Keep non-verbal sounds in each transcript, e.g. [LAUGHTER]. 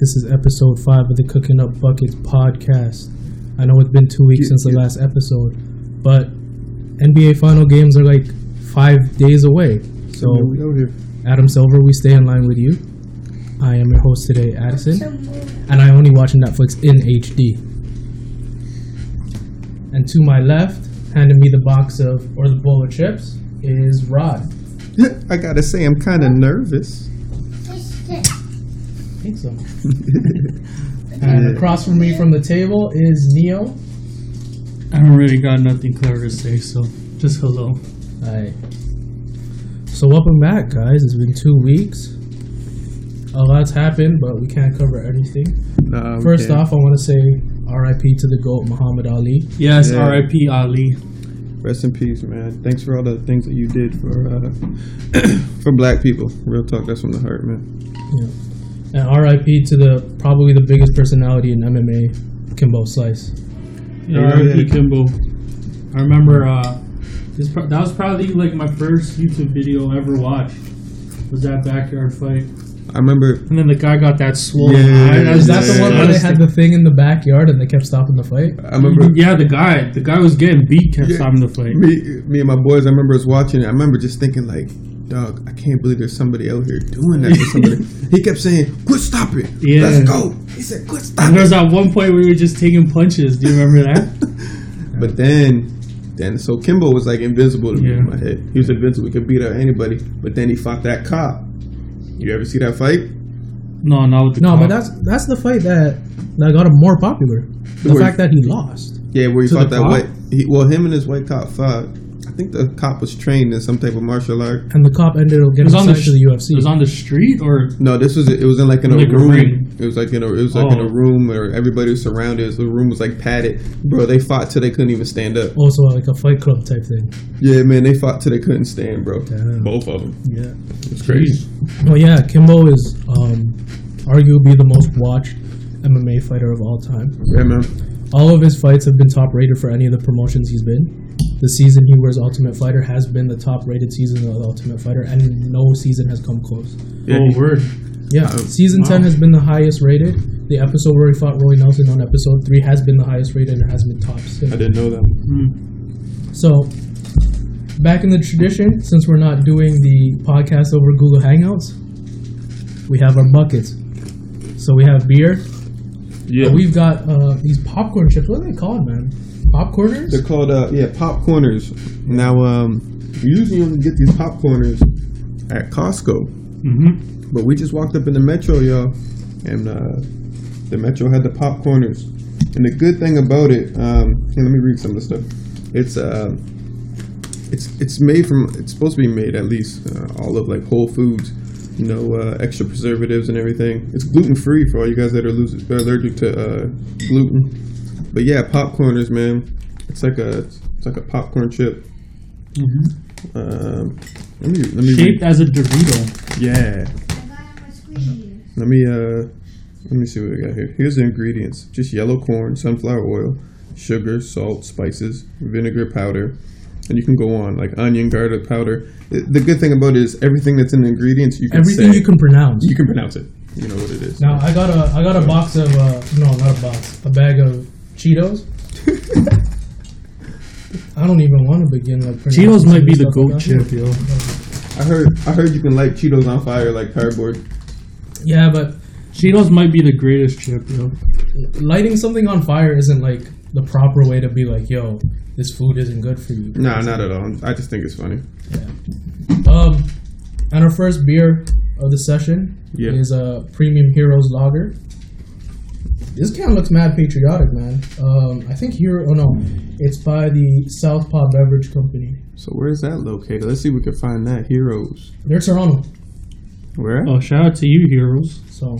we are back. This is episode five of the Cooking Up Buckets podcast. I know it's been two weeks Yeah, since the yeah. last episode, but NBA final games are like five days away. So, Yeah, we out here. Adam Silver, we stay in line with you. I am your host today, Addison, and I only watch Netflix in HD. And to my left, handing me the box of or the bowl of chips is Rod. I gotta say, I'm kind of nervous. I think so. [LAUGHS] and across from me from the table is Neo. I don't really got nothing clever to say, so just hello. Hi. So welcome back, guys. It's been two weeks. A lot's happened, but we can't cover everything. Nah, we First can't. off, I want to say R.I.P. to the GOAT, Muhammad Ali. Yes, Yeah. R.I.P. Ali. rest in peace, man. Thanks for all the things that you did for uh, [CLEARS THROAT] for black people. Real talk, that's from the heart, man. And R.I.P. to the probably the biggest personality in MMA, Kimbo Slice. Yeah, Yeah, R.I.P. Kimbo. I remember uh, this. Pro- that was probably like my first YouTube video I ever watched. Was that backyard fight? I remember. And then the guy got that swollen Yeah, eye. That Is was that the one where they had the thing in the backyard and they kept stopping the fight? I remember. Yeah, the guy. The guy was getting beat. Kept Yeah. stopping the fight. Me, me and my boys. I remember us watching it. I remember just thinking like, "Dog, I can't believe there's somebody out here doing that to somebody." [LAUGHS] he kept saying, "Quit, stop it, Yeah. let's go." He said, "Quit, stop And there was at one point where we were just taking punches. Do you remember that? [LAUGHS] But then, then so Kimbo was like invincible to me Yeah. in my head. He was invincible. He could beat out anybody. But then he fought that cop. You ever see that fight? No, not with the No, cop. but that's that's the fight that that got him more popular. The Where- fact that he lost. Yeah, where he fought that cop? white. He, well, him and his white cop fought. I think the cop was trained in some type of martial art. And the cop ended up It getting was on the signed sh- to the UFC. It was on the street or No, this was it was in like in a Like a room. ring. It was like in a it was like in Oh. a room where everybody was surrounded. The room was like padded. Bro, they fought till they couldn't even stand up. also like a fight club type thing. Yeah, man, they fought till they couldn't stand, bro. Damn. Both of them. Yeah. It's crazy. Well, yeah, Kimbo is um, arguably the most watched MMA fighter of all time. Yeah, man. All of his fights have been top rated for any of the promotions he's been. The season he wears Ultimate Fighter has been the top rated season of Ultimate Fighter, and no season has come close. Yeah, oh word. Yeah, Wow. season 10 has been the highest rated. The episode where he fought Roy Nelson on episode 3 has been the highest rated and has been top I didn't know that. Hmm. So, back in the tradition, since we're not doing the podcast over Google Hangouts, we have our buckets. So we have beer. Yeah, But we've got uh, these popcorn chips. What are they called, man? Popcorners? They're called uh yeah popcorners. Now um we usually only get these popcorners at Costco, Mm-hmm. but we just walked up in the Metro, y'all, and uh the Metro had the popcorners. And the good thing about it, um, here, let me read some of the stuff. It's uh, it's it's made from it's supposed to be made at least uh, all of like Whole Foods, you know, uh, extra preservatives and everything. It's gluten free for all you guys that are lose, allergic to uh, gluten. But yeah, popcorners, man. It's like a it's like a popcorn chip. Mm-hmm. Um, let me let me Shaped read. as a Dorito. yeah. Let me uh let me see what we got here. Here's the ingredients: just yellow corn, sunflower oil, sugar, salt, spices, vinegar powder, and you can go on like onion, garlic powder. The the good thing about it is everything that's in the ingredients you can Everything say. you can pronounce. you can pronounce it. You know what it is. Now I got a I got a box of uh, no not a box a bag of Cheetos. [LAUGHS] I don't even want to begin like Cheetos might be the the I goat chip, yo. I heard I heard you can light Cheetos on fire like cardboard. Yeah, but Cheetos might be the greatest chip, yo. lighting something on fire isn't like the proper way to be like, yo, this food isn't good for you. Nah, not at all. I just think it's funny. Yeah. Um, and our first beer of the session Yeah. is a Premium Heroes Lager. This can looks mad patriotic, man. Um, I think Hero. Oh no, it's by the Southpaw Beverage Company. So where is that located? Let's see if we can find that. Heroes. They're Toronto, Where? Oh, shout out to you, heroes. so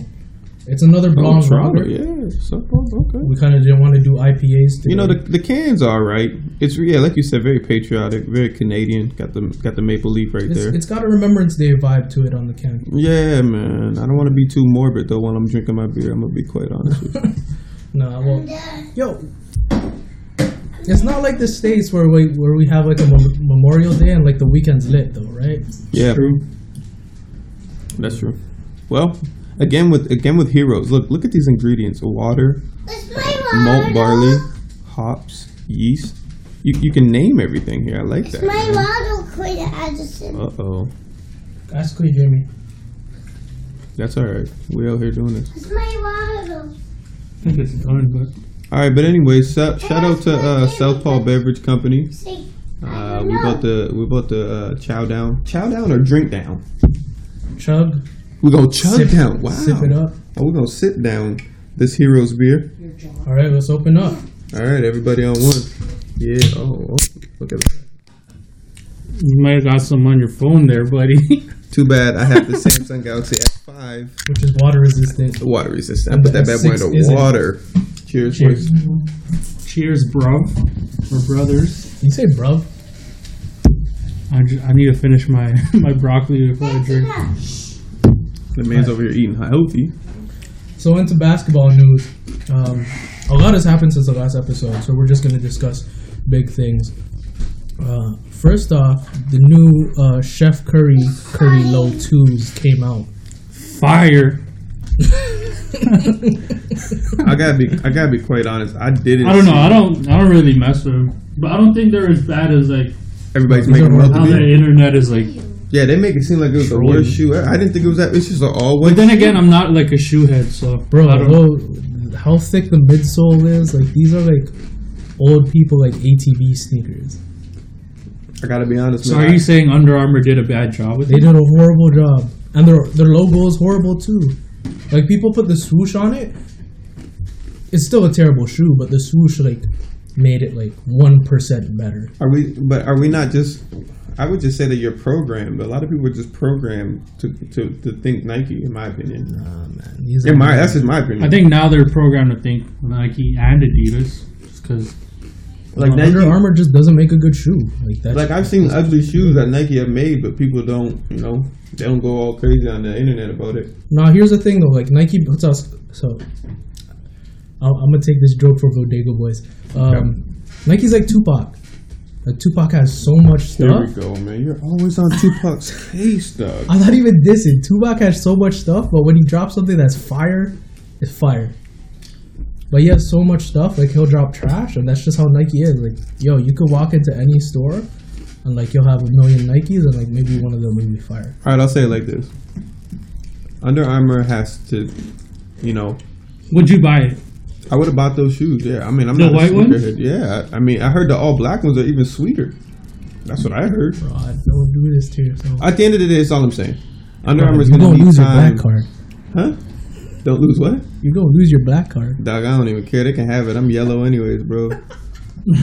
it's another Oh, blonde Toronto. lager. Yeah. So, okay. We kind of didn't want to do IPAs. Today. You know the the cans are right. It's yeah, like you said, very patriotic, very Canadian. Got the got the maple leaf right it's, there. it's got a Remembrance Day vibe to it on the can. yeah, man. I don't want to be too morbid though when I'm drinking my beer. I'm gonna be quite honest with you. [LAUGHS] Nah, well, yo, it's not like the states where we where we have like a mem- Memorial Day and like the weekend's lit though, right? Yeah, True. that's true. Well, again with again with heroes. Look, look at these ingredients: water, It's malt barley, hops, yeast. You, you can name everything here. I like It's that. my model Queen Addison. Uh oh, Ask Clea Jamie. that's all right. We out here doing this. It's my water. I think it's done, but All right, but anyway, shout, shout out to uh, Southpaw Beverage Company. Uh, we bought the we bought the uh, chow down, chow down or drink down. Chug. We go chug sip, down. Wow. Sip it up. Oh, we're gonna sit down this hero's beer. All right, let's open up. All right, everybody on one. Yeah. Oh, oh, look at that. you might have got some on your phone there, buddy. [LAUGHS] Too bad I have the Samsung Galaxy S5 Which is water resistant. water resistant. I put that bad boy S6 into isn't. water. Cheers. Cheers. boys. Cheers, bro, or brothers. You say, bro? I, ju- I need to finish my [LAUGHS] my broccoli before I drink. The man's over here eating healthy. So into basketball news. Um, a lot has happened since the last episode, so we're just going to discuss big things. Uh, first off, the new uh, Chef Curry Curry Low Twos came out. Fire. [LAUGHS] I gotta be I gotta be quite honest. I didn't. I don't know. I don't. I don't really mess with them, but I don't think they're as bad as like Everybody's These making are them how the internet is like. Yeah, they make it seem like it was the Trolling. worst shoe. I I didn't think it was that. It's just an all But white. then again, I'm not like a shoe head, so Bro, I don't, bro, how thick the midsole is? Like these are like old people like ATV sneakers. I gotta be honest, So man. are I- you saying Under Armour did a bad job with They it? did a horrible job, and their their logo is horrible too. Like people put the swoosh on it. It's still a terrible shoe, but the swoosh like made it like one percent better. Are we? But are we not just? I would just say that you're programmed. A lot of people are just programmed to, to, to think Nike, in my opinion. Nah, man. These In my that's just my opinion. I think now they're programmed to think Nike and Adidas, because like Nike, Under Armour just doesn't make a good shoe. Like that's like I've seen ugly shoes that Nike have made, but people don't. You know, they don't go all crazy on the internet about it. Now here's the thing though, like Nike puts us so. I'll, I'm gonna take this joke for Bodega Boys. Um, Nike's like Tupac. Like Tupac has so much Here stuff. we go, man. You're always on Tupac's [LAUGHS] case, dog. I'm not even dissing. Tupac has so much stuff, but when he drops something that's fire, it's fire. But he has so much stuff, like he'll drop trash, and that's just how Nike is. Like, yo, you could walk into any store, and like you'll have a million Nikes, and like maybe one of them will be fire. All right, I'll say it like this: Under Armour has to, you know, would you buy it? I would have bought those shoes. Yeah, I mean, I'm The not white a ones? sneakerhead. Yeah, I mean, I heard the all black ones are even sweeter. That's what I heard. Bro, I don't do this to yourself. At the end of the day, that's all I'm saying. Under Bro, Armour's you gonna gonna need lose your black card. Huh? Don't lose what? You gonna lose your black card. Dog, I don't even care. They can have it. I'm yellow anyways, bro.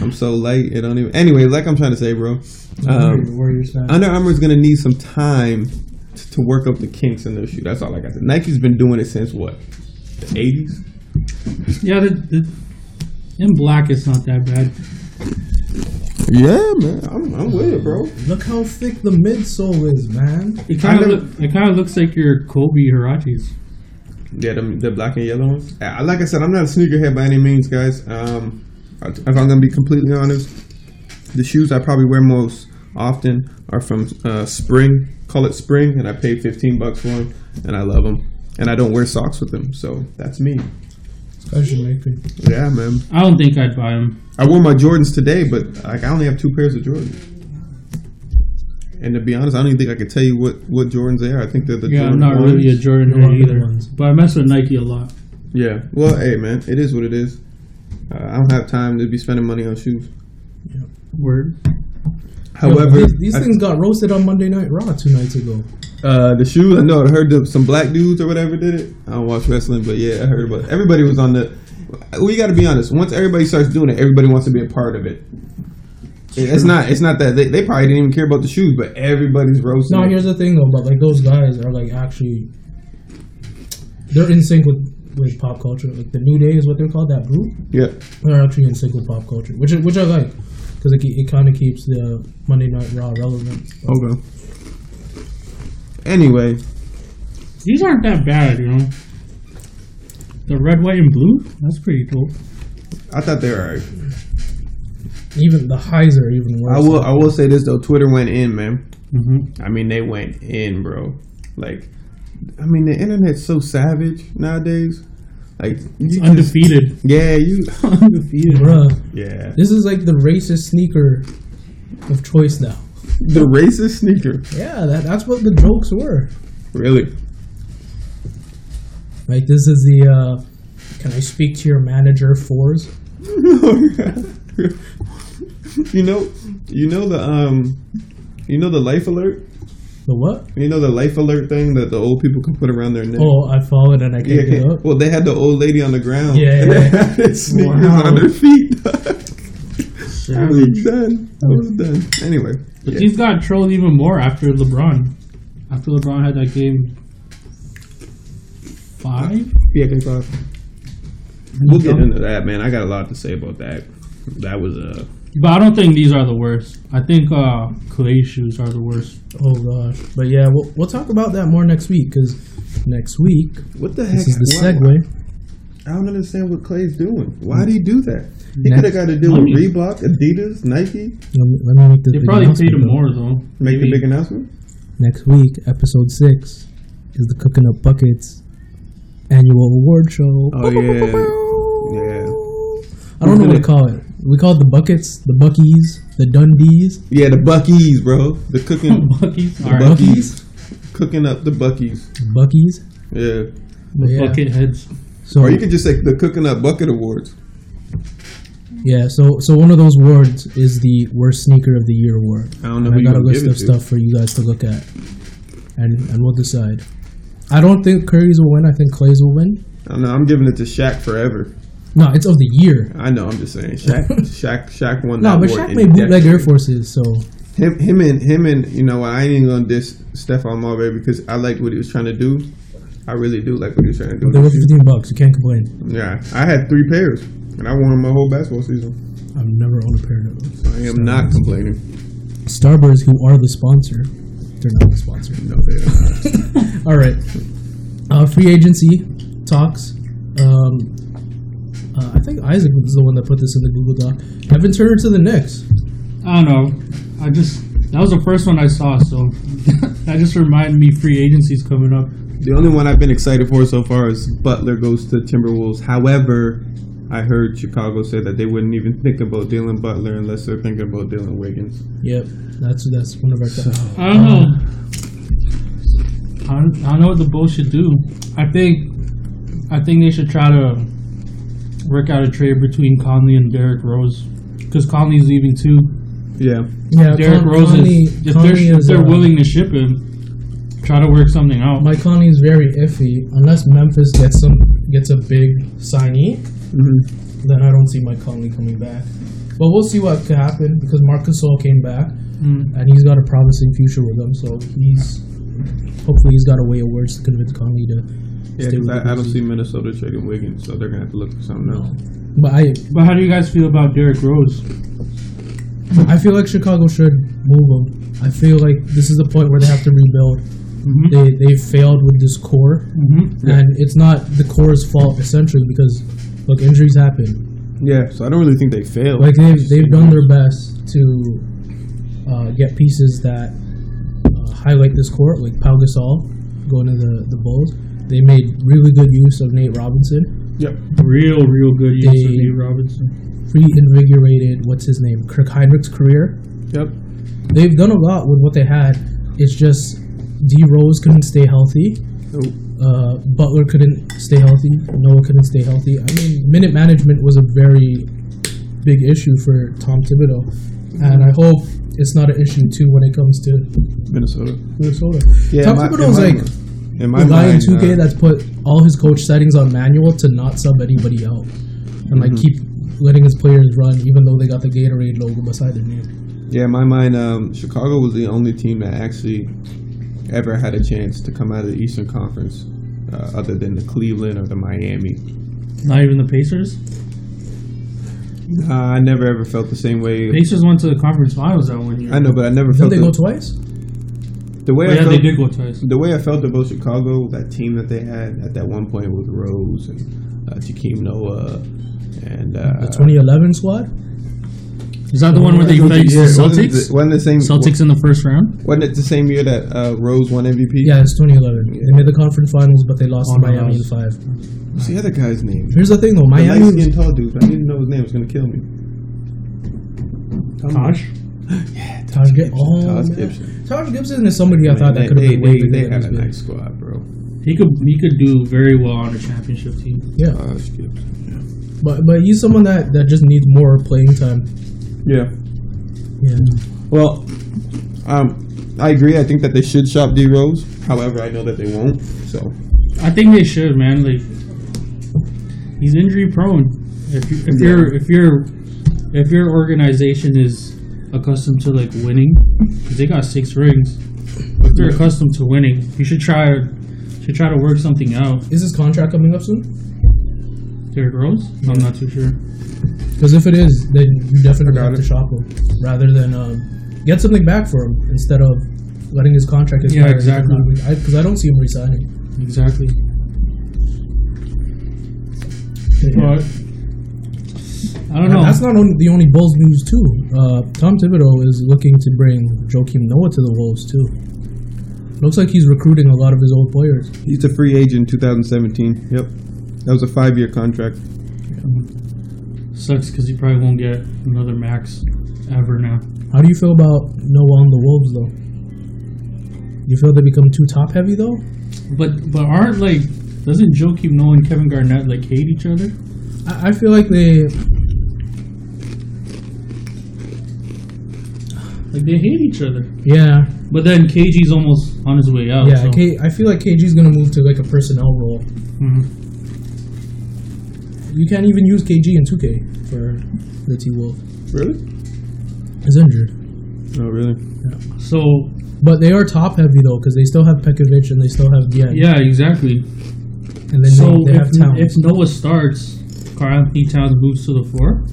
I'm so light. It don't even. Anyway, like I'm trying to say, bro. Um, Warriors fan. Under Armour's gonna need some time t- to work up the kinks in their shoe. That's all I got to. Nike's been doing it since what? The 80s. Yeah, the, the, in black it's not that bad. Yeah, man. I'm, I'm with it, bro. Look how thick the midsole is, man. It kind of look, it kind of looks like your Kobe Huaraches. Yeah, the, the black and yellow ones. Yeah, like I said, I'm not a sneakerhead by any means, guys. Um, if I'm gonna be completely honest, the shoes I probably wear most often are from uh, Spring. Call it Spring, and I paid 15 bucks for them, and I love them. And I don't wear socks with them, so that's me. Special making. Yeah, man. I don't think I'd buy them. I wore my Jordans today, but like I only have two pairs of Jordans. And to be honest, I don't even think I could tell you what, what Jordans they are. I think they're the Yeah, I'm Jordan not ones. really a Jordan They're head either, ones. but I mess with Nike a lot. Yeah. Well, hey, man, it is what it is. Uh, I don't have time to be spending money on shoes. Word. However, Yo, these, these I- things got roasted on Monday Night Raw two nights ago. Uh, the shoes, I know I heard that some black dudes or whatever did it. I don't watch wrestling, but yeah, I heard about everybody was on the. We got to be honest. Once everybody starts doing it, everybody wants to be a part of it. It's not. It's not that they, they probably didn't even care about the shoes, but everybody's roasting. No, it. here's the thing though, but like those guys are like actually, they're in sync with with pop culture. Like the New Day is what they're called. That group, yeah. they're actually in sync with pop culture, which which I like because it, it kind of keeps the Monday Night Raw relevant. Okay. Anyway, These aren't that bad, you know. The red, white, and blue. That's pretty cool. I thought they were. Alright. Even the highs are even worse. I will. I will say this though. Twitter went in, man. Mm-hmm. I mean, they went in, bro. Like I mean, the internet's so savage nowadays. Like you It's just- undefeated. yeah, you. [LAUGHS] undefeated. Bruh, Yeah, this is like the racist sneaker of choice now. [LAUGHS] the racist sneaker. Yeah, that, that's what the jokes were. Really? Like this is the uh can I speak to your manager fours? [LAUGHS] you know, you know the um, you know the life alert. The what? You know the life alert thing that the old people can put around their neck. Oh, I followed and I Yeah, can't get up. well, they had the old lady on the ground. Yeah, [LAUGHS] yeah. they had sneakers Wow. on their feet. I was Savage. done. I was done. Anyway, But yeah. these got trolled even more after LeBron. After LeBron had that game five. yeah, game five. We'll get into that, man. I got a lot to say about that. That was uh, a But I don't think these are the worst. I think uh, Clay shoes are the worst. Oh gosh. But yeah, we'll, we'll talk about that more next week because next week what the heck? this is the Why- segue. I don't understand what Clay's doing. Why did he do that? He could have got to deal with Money. Reebok, Adidas, Nike. Let me, let me make this They probably paid him more though. Make Maybe. the big announcement. Next week, episode six, is the Cooking Up Buckets annual award show. Oh yeah, yeah, I don't know what to call it. We call it the buckets, the buckies, the Dundees. yeah. The Buckies, bro. The cooking, [LAUGHS] Bucky's. the All right. Buckies, cooking up the Buckies. Buckies. Yeah. the yeah. Bucket heads. So Or you could just say the cooking up bucket awards. yeah, so so one of those awards is the worst sneaker of the year award. I don't know I got a list of stuff for you guys to look at, and and we'll decide. I don't think Curry's will win. I think Clay's will win. I know. I'm giving it to Shaq forever. No, it's of the year. I know. I'm just saying. Shaq, [LAUGHS] Shaq, Shaq won No, but Shaq made bootleg. Air Forces, so Him, him, and him, and you know, I ain't even gonna diss Stephon Marbury because I liked what he was trying to do. I really do like what you're trying to do. they were fifteen bucks. You can't complain. Yeah, I had three pairs, and I won them my whole basketball season. I've never owned a pair of those. I am not complaining. Starburst, who are the sponsor, they're not the sponsor. No, they are not. [LAUGHS] All right. Uh, free agency talks. Um, uh, I think Isaac was the one that put this in the Google Doc. Evan Turner to the Knicks. I don't know. I just that was the first one I saw, so [LAUGHS] that just reminded me free agency's coming up. The only one I've been excited for so far is Butler goes to Timberwolves. However, I heard Chicago say that they wouldn't even think about Dylan Butler unless they're thinking about Dylan Wiggins. Yep, that's that's one of our. I don't know. I don't, I don't know what the Bulls should do. I think I think they should try to work out a trade between Conley and Derrick Rose because Conley's leaving too. Yeah, yeah, Derrick Con- Rose Conley, is if Conley they're, if is, they're uh, willing to ship him, try to work something out. Mike Conley is very iffy. Unless Memphis gets some gets a big signee, then I don't see Mike Conley coming back. But we'll see what could happen because Marcus Gasol came back Mm. and he's got a promising future with them. So he's hopefully he's got a way of words to convince Conley to yeah. stay 'cause with I, the I don't Grizzlies. see Minnesota trading Wiggins, so they're gonna have to look for something else. But I But how do you guys feel about Derrick Rose? I feel like Chicago should move him. I feel like this is the point where they have to rebuild. Mm-hmm. They they failed with this core, Mm-hmm. and it's not the core's fault essentially because look injuries happen. Yeah, so I don't really think they failed. Like they've they've done their best to uh, get pieces that uh, highlight this core, like Pau Gasol going to the the Bulls. They made really good use of Nate Robinson. Yep. Real, real good use of Nate Robinson. Reinvigorated what's his name, Kirk Hinrich's career. Yep. They've done a lot with what they had. It's just D Rose couldn't stay healthy. Nope. Uh, Butler couldn't stay healthy. Noah couldn't stay healthy. I mean, minute management was a very big issue for Tom Thibodeau, and I hope it's not an issue too when it comes to Minnesota. Minnesota. Yeah, Tom my- Thibodeau's my like in my the guy in 2K uh, that's put all his coach settings on manual to not sub anybody out, and like Mhm. keep letting his players run even though they got the Gatorade logo beside their name. Yeah, in my mind, um, Chicago was the only team that actually ever had a chance to come out of the Eastern Conference, uh, other than the Cleveland or the Miami. Not even the Pacers. Uh, I never ever felt the same way. Pacers went to the conference finals that one year. I know, but I never Didn't felt they the, go twice? the way Oh, I yeah, felt. they did go twice. The way I felt about Chicago, that team that they had at that one point with Rose and uh, Joakim Noah and uh, The 2011 squad. Is that the one where they Wasn't faced it- the wasn't Celtics? it- Wasn't the same? Celtics in the first round. Wasn't it the same year that uh, Rose won MVP? Yeah, it's 2011. They made the conference finals, but they lost Oh, to no, Miami in five. What's the other guy's name? Here's the thing, though. The Miami. light Was, skinned tall dude. I didn't know his name. It was gonna kill me. Tosh. Taj [LAUGHS] Gibson. Oh, Taj. Gibson. Taj Gibson is somebody I Man, thought they, that could have been way they, bigger they had a nice squad, bro. He could he could do very well on a championship team. Yeah, Taj Gibson. but but he's someone that, that just needs more playing time. Yeah. Yeah. Well, um, I agree. I think that they should shop D Rose. However, I know that they won't. So I think they should, man. Like he's injury prone. If you, if you're if you're if your organization is accustomed to like winning, 'cause they got six rings. If they're accustomed to winning, you should try should try to work something out. Is his contract coming up soon? Derrick Rose? I'm not too sure. Because if it is, then you definitely I got have to shop him rather than um, get something back for him instead of letting his contract expire. Yeah, exactly. Because I, don't see him resigning. Exactly. But I don't And know. that's not only the only Bulls news too. Uh, Tom Thibodeau is looking to bring Joakim Noah to the Wolves too. Looks like he's recruiting a lot of his old players. he's a free agent 2017. Yep. That was a five year contract. Sucks because he probably won't get another max ever now. How do you feel about Noah on the Wolves though? You feel they become too top heavy though? But but aren't like doesn't Joakim Noah and Kevin Garnett like hate each other? I, I feel like they Like they hate each other. yeah But then KG's almost on his way out. yeah. so. K, I feel like KG's gonna move to like a personnel role. Mhm. You can't even use KG and 2K for the T Wolf. Really? He's injured. Oh, really? Yeah. So But they are top heavy though, because they still have Pekovic and they still have Dieng. yeah, exactly. And then So they, they if, have Towns. if Noah starts, Karl-Anthony Towns moves to the four.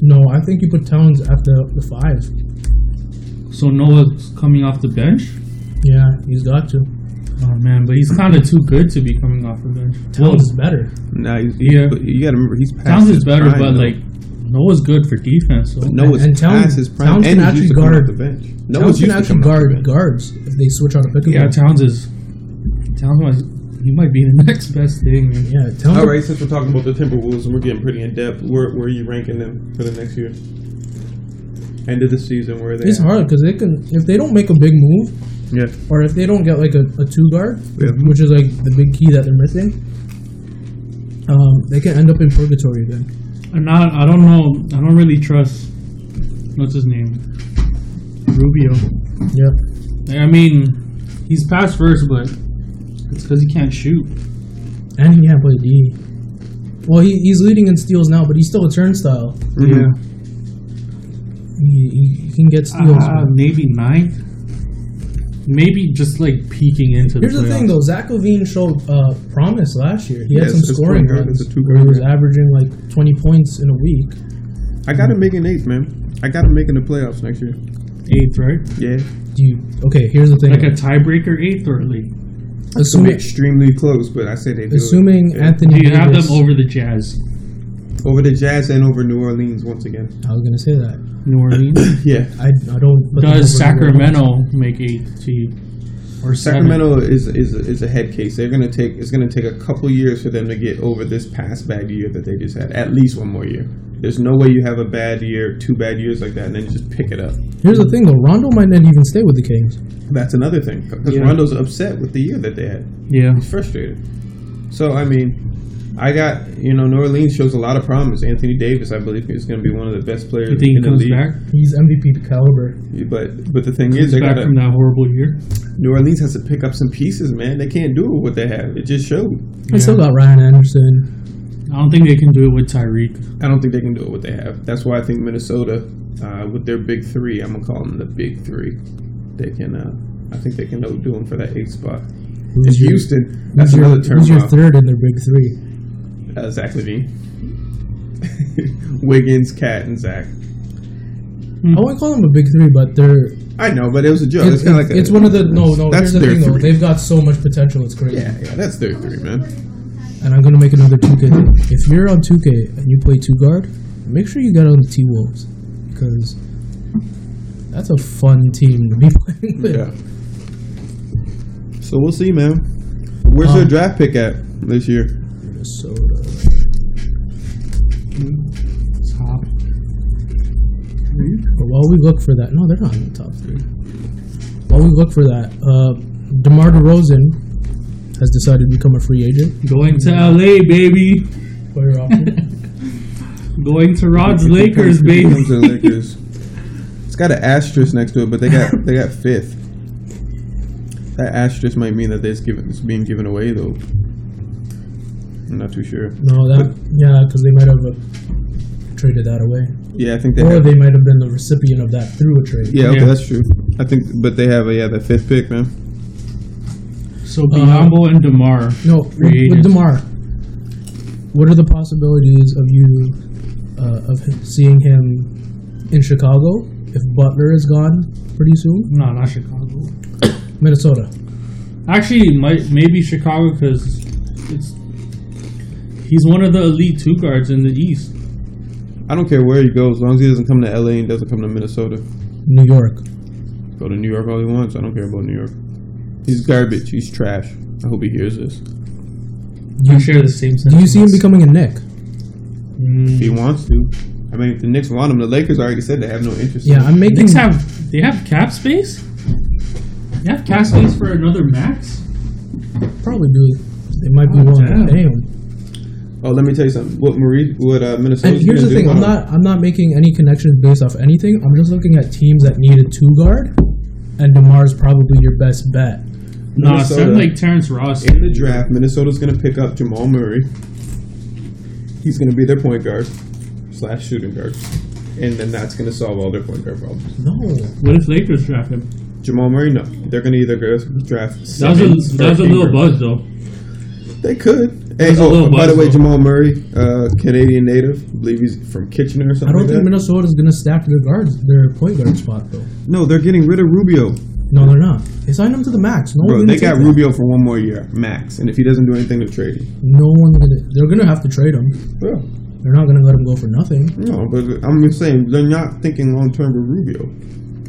no, I think you put Towns at the, the five. So Noah's coming off the bench. Yeah, he's got to. Oh man, but he's kind of too good to be coming off the bench. Towns is better. Nah, he's, Yeah. Uh, but you got to remember, he's past Towns his is better, prime, but though. like Noah's good for defense. So But Noah's and Towns- past his prime. Towns and can he's actually to guard- the bench. Towns Noah's can actually coming off the guard guards if they switch on a Pekovic. yeah, Towns is Towns might he might be the [LAUGHS] next best thing. Man. Yeah, Towns. All right, since we're talking about the Timberwolves and we're getting pretty in depth, where, where are you ranking them for the next year? End of the season, where are they? It's at? hard because they can if they don't make a big move Yeah. or if they don't get like a, a two guard, Yeah. which is like the big key that they're missing. Um, they can end up in purgatory again. And not, I don't know. I don't really trust. What's his name? Rubio. Yeah, I mean, he's past first, but it's because he can't shoot. and he can't play D. Well, he, he's leading in steals now, but he's still a turnstile. Mhm. He, he, he can get steals. Uh, maybe ninth. Maybe just like peeking into Here's the the thing, though. Zach LaVine showed uh, promise last year. He had Yes, some scoring runs as a two where he was averaging like 20 points in a week. I got him making eighth, man. I got him making the playoffs next year. Eighth, right? Yeah. Do you? Okay, here's the thing. Like a tiebreaker eighth or like. It's assuming extremely close, but I say they do. it. assuming Yeah. Anthony Do you have them over the Jazz? Over the Jazz and over New Orleans once again. I was gonna say that. New Orleans. [COUGHS] Yeah. I, I don't. Does over New Orleans. Sacramento make eighth to you? Or seven? Sacramento is, is is a head case. They're gonna take it's gonna take a couple years for them to get over this past bad year that they just had. At least one more year. There's no way you have a bad year, two bad years like that, and then just pick it up. Here's the thing, though. Rondo might not even stay with the Kings. That's another thing because Yeah. Rondo's upset with the year that they had. Yeah. He's frustrated. So I mean, I got you know New Orleans shows a lot of promise. Anthony Davis, I believe, is going to be one of the best players You think he in the comes league. back? He's MVP caliber. But but the thing Comes is, they back got from that horrible year. New Orleans has to pick up some pieces, man. They can't do it with what they have. It just showed. They still got Ryan Anderson. I don't think they can do it with Tyreke. I don't think they can do it with what they have. That's why I think Minnesota, uh, with their big three, I'm gonna call them the big three. They can. Uh, I think they can do them for that eighth spot. Who's And your- Houston, that's who's your, another term. Who's your third in their big three? Uh, Zach LaVine, [LAUGHS] Wiggins, KAT, and Zach. I wouldn't call them a big three, but they're I know, but it was a joke. it's, It's, kind of like a, it's one of the no no. That's here's the thing though, three. they've got so much potential. It's crazy. Yeah, yeah, that's their three, man. And I'm gonna make another 2K. If you're on 2K and you play two guard, make sure you get on the T Wolves because that's a fun team to be [LAUGHS] playing with. Yeah. So we'll see, man. Where's Um, their draft pick at this year? Minnesota. But while we look for that, no, they're not in the top three. While we look for that, uh, DeMar DeRozan has decided to become a free agent. Going to LA, baby. Player option. [LAUGHS] Going to Rod's Lakers, comes- if he baby. comes to the Lakers. It's got an asterisk next to it, but they got they got fifth. That asterisk might mean that it's given it's being given away though. I'm not too sure. no, that yeah, because they might have uh, traded that away, Yeah, I think they or have. they might have been the recipient of that through a trade. Yeah, okay, Yeah. that's true. I think, but they have a yeah, the fifth pick, man. So Biyombo and Demar. No, with, with. Demar, what are the possibilities of you uh, of seeing him in Chicago if Butler is gone pretty soon? No, not Chicago. Minnesota. Actually, might maybe Chicago because it's he's one of the elite two guards in the East. I don't care where he goes, as long as he doesn't come to LA and doesn't come to Minnesota. New York. Go to New York all he wants. I don't care about New York. He's garbage. He's trash. I hope he hears this. You share the same. Do you see him becoming a Knick? If he Mm. wants to. I mean, if the Knicks want him, the Lakers already said they have no interest. Yeah, in. I'm making. Knicks have they have cap space. They have cap space for another max. probably do. They might be Oh, willing damn. to pay him. Oh, let me tell you something. What Marie, what uh, Minnesota? And here's the thing: I'm not. I'm not making any connections based off anything. I'm just looking at teams that need a two guard, and Demar's probably your best bet. No, nah, sound like Terrence Ross. in the draft. Minnesota's going to pick up Jamal Murray. He's going to be their point guard slash shooting guard, and then that's going to solve all their point guard problems. No, What if Lakers draft him? Jamal Murray, no, they're going to either go draft. That was a that was a little buzz though. They could. Hey, oh, by the way. Jamal Murray, uh, Canadian native, I believe he's from Kitchener or something. I don't like think that. Minnesota's gonna stack their guards, their point guard spot though. no, they're getting rid of Rubio. No, they're not. They signed him to the max. No Bro, they got. Rubio for one more year, max. And if he doesn't do anything, to trade him. No one's gonna. They're gonna have to trade him. Bro, They're not gonna let him go for nothing. no, but I'm just saying they're not thinking long term with Rubio.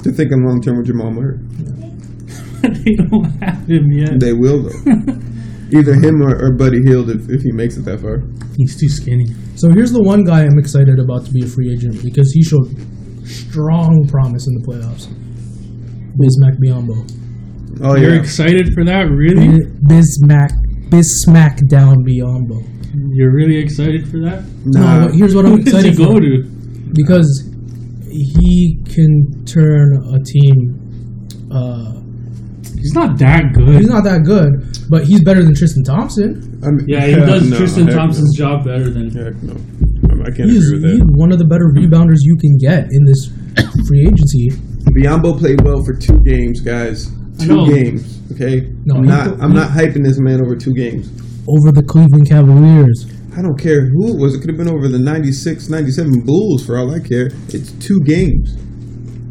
They're thinking long term with Jamal Murray. [LAUGHS] they don't have him yet. They will though. [LAUGHS] Either him or, or Buddy Hield if, if he makes it that far. He's too skinny. So here's the one guy I'm excited about to be a free agent because he showed strong promise in the playoffs. Bismack Biyombo. Oh You're yeah, excited for that, really? Bismack. Bismack down Biyombo. You're really excited for that? nah. No, here's what I'm [LAUGHS] excited Who does he excited go for. to? because he can turn a team. Uh, He's not that good. he's not that good, but he's better than Tristan Thompson. I mean, yeah, he does [LAUGHS] no, Tristan heck Thompson's job better than. No. Heck no, I, I can't He's, agree with he's one of the better rebounders you can get in this [COUGHS] free agency. Biyombo played well for two games, guys. Two games. Okay, No, I'm not. put- I'm not hyping this man over two games. over the Cleveland Cavaliers. I don't care who it was. It could have been over the 96, 97 Bulls for all I care. It's two games.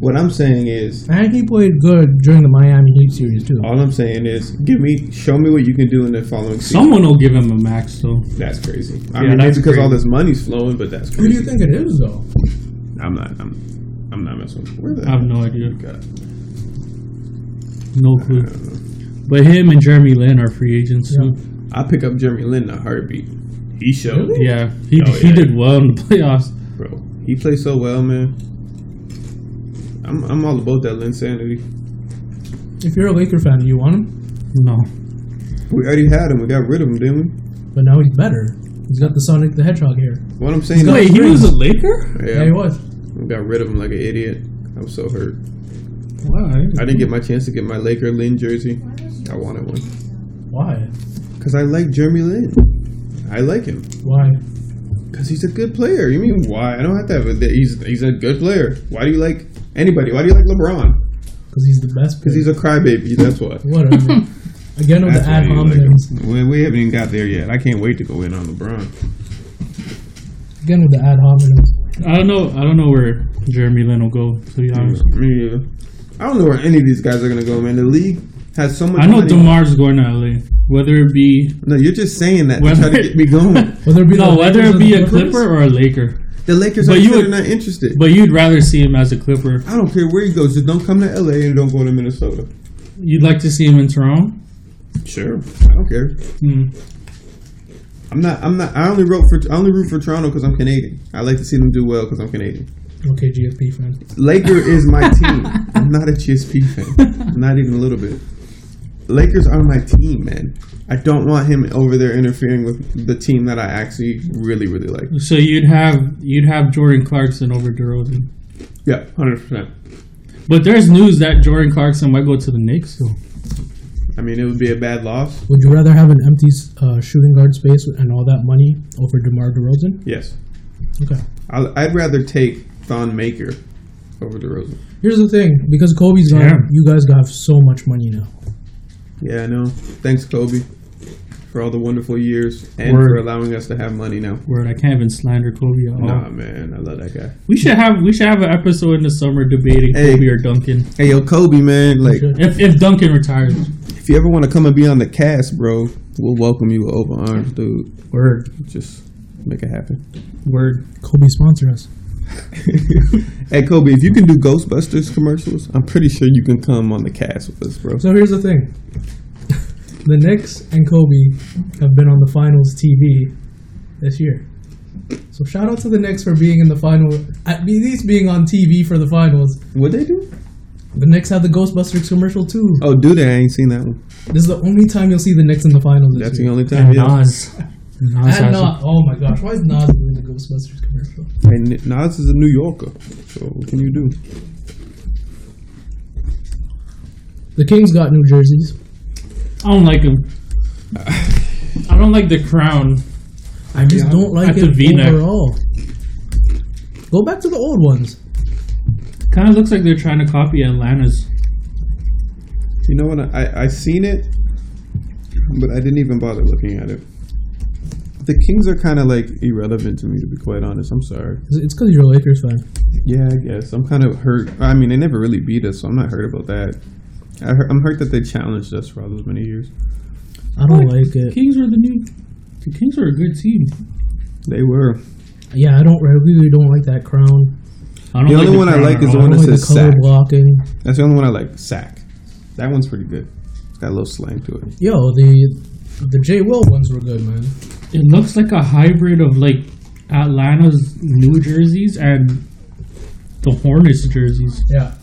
What I'm saying is, And he played good during the Miami Heat series too. all I'm saying is, give me, show me what you can do in the following season. Someone will give him a max, though. That's crazy. I Yeah, mean, that's that's because all crazy. this money's flowing, but that's Who do crazy. you think it is though? I'm not. I'm. I'm not messing with. Where the I have no idea. God. No clue. But him and Jeremy Lin are free agents. Yeah. too. I pick up Jeremy Lin in a heartbeat. He showed, Really? Yeah, he, Oh, he yeah. did well in the [LAUGHS] playoffs. bro. He played so well, man. I'm. I'm all about that Linsanity. If you're a Laker fan, do you want him? No. We already had him. We got rid of him, didn't we? But now he's better. He's got the Sonic the Hedgehog hair. What I'm saying. got- Wait, he was a Laker? yeah, Yeah, he was. we got rid of him like an idiot. I was so hurt. Why? I didn't get my chance to get my Laker Lin jersey. I wanted one Why? because I like Jeremy Lin. I like him Why? because he's a good player. You mean why? I don't have to have a. He's he's a good player. Why do you like anybody? Why do you like LeBron? Because he's the best. Because he's a crybaby. That's what. [LAUGHS] Whatever. Again with the ad you like hominems. we, we haven't even got there yet. I can't wait to go in on LeBron. Again with the ad hominems. I don't know. I don't know where Jeremy Lin will go. To be honest, Me either. I don't know where any of these guys are gonna go, man. The league has so much. I know money. Demar's going to LA. Whether it be No, you're just saying that to Whether- try to get me going. Whether it be no, whether it be a Clipper or a Laker. The Lakers But are you would- not interested. But you'd rather see him as a Clipper. I don't care where he goes. Just don't come to LA and don't go to Minnesota. You'd like to see him in Toronto. Sure, I don't care. Hmm. I'm not. I'm not. I only wrote for. I only root for Toronto because I'm Canadian. I like to see them do well because I'm Canadian. Okay, GSP fan. Laker is my [LAUGHS] team. I'm not a GSP fan. Not even a little bit. Lakers are my team, man. I don't want him over there interfering with the team that I actually really, really like. So you'd have you'd have Jordan Clarkson over DeRozan. Yeah, hundred percent. But there's news that Jordan Clarkson might go to the Knicks. So I mean, it would be a bad loss. Would you rather have an empty uh, shooting guard space and all that money over DeMar DeRozan? Yes, Okay. I'll, I'd rather take Thon Maker over DeRozan. Here's the thing, because Kobe's gone, Yeah. you guys have so much money now. Yeah, I know. Thanks, Kobe, for all the wonderful years and Word. for allowing us to have money now. word, I can't even slander Kobe at all. Nah, man, I love that guy. We should have we should have an episode in the summer debating Hey. Kobe or Duncan. Hey, yo, Kobe, man, like. If if Duncan retires, If you ever want to come and be on the cast, bro, we'll welcome you over arms, dude. word Just make it happen. word. Kobe sponsor us. [LAUGHS] hey, Kobe, if you can do Ghostbusters commercials, I'm pretty sure you can come on the cast with us, bro. So here's the thing. [LAUGHS] the Knicks and Kobe have been on the finals TV this year. So shout out to the Knicks for being in the final, at least being on TV for the finals. What they do? The Knicks have the Ghostbusters commercial too. Oh, do they? I ain't seen that one. This is the only time you'll see the Knicks in the finals this That's the only time. And Nas. Nas And Nas, oh my gosh, why is Nas doing the Ghostbusters commercial? And Nas is a New Yorker, so what can you do? The Kings got new jerseys. I don't like them. I don't like the crown. I just Yeah, don't like at the it V-neck. overall. Go back to the old ones. Kind of looks like they're trying to copy Atlanta's. You know what? I I seen it, but I didn't even bother looking at it. The Kings are kind of like irrelevant to me, to be quite honest. I'm sorry. It's because you're a Lakers fan. Yeah, I guess I'm kind of hurt. I mean, they never really beat us, so I'm not hurt about that. I heard, I'm hurt that they challenged us for all those many years. I don't like it. Kings are the new. The Kings are a good team. They were. Yeah, I don't. I really don't like that crown. I don't The like only one I like is the one don't that like the says color sack. blocking. That's the only one I like. Sack. That one's pretty good. It's got a little slang to it. Yo, the the J Will ones were good, man. It looks like a hybrid of like Atlanta's New Jerseys and the Hornets jerseys. Yeah.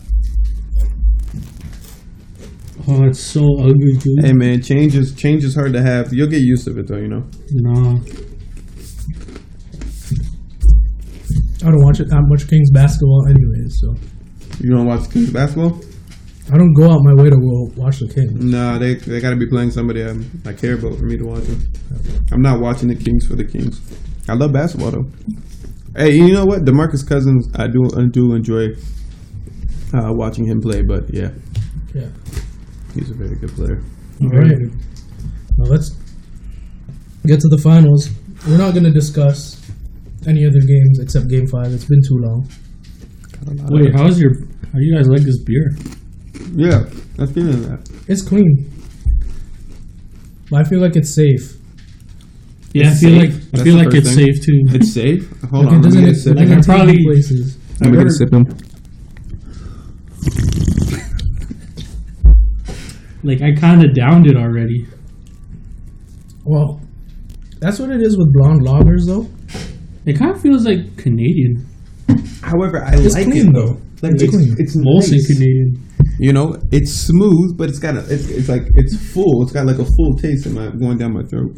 Oh, it's so ugly, dude. Hey man, change is change is hard to have. You'll get used to it though, you know. Nah. I don't watch it that much Kings basketball, anyways. So You don't watch Kings basketball? I don't go out my way to go watch the Kings. Nah, they they got to be playing somebody I, I care about for me to watch them. I'm not watching the Kings for the Kings. I love basketball though. Hey, you know what? Demarcus Cousins, I do I do enjoy uh, watching him play, but yeah, Yeah. he's a very good player. All right. Now let's get to the finals. We're not going to discuss any other games except Game Five. It's been too long. Wait, how's your? How do you guys like this beer? Yeah, let's get into that. It's clean, but I feel like it's safe. Yeah, It's I feel safe. like I That's feel the like first it's thing. safe too. It's safe. Hold Like, on, it let me doesn't. get a sip. like Like, I takes you probably- places. Let me get a I've sip. him. Like I kind of downed it already. Well, that's what it is with blonde lagers, though. It kind of feels like Canadian, However, I It's like clean, it though. Like It's it's, clean. it's mostly nice. Canadian. You know, it's smooth, but it's got a, it's, it's like it's full. It's got like a full taste in my going down my throat.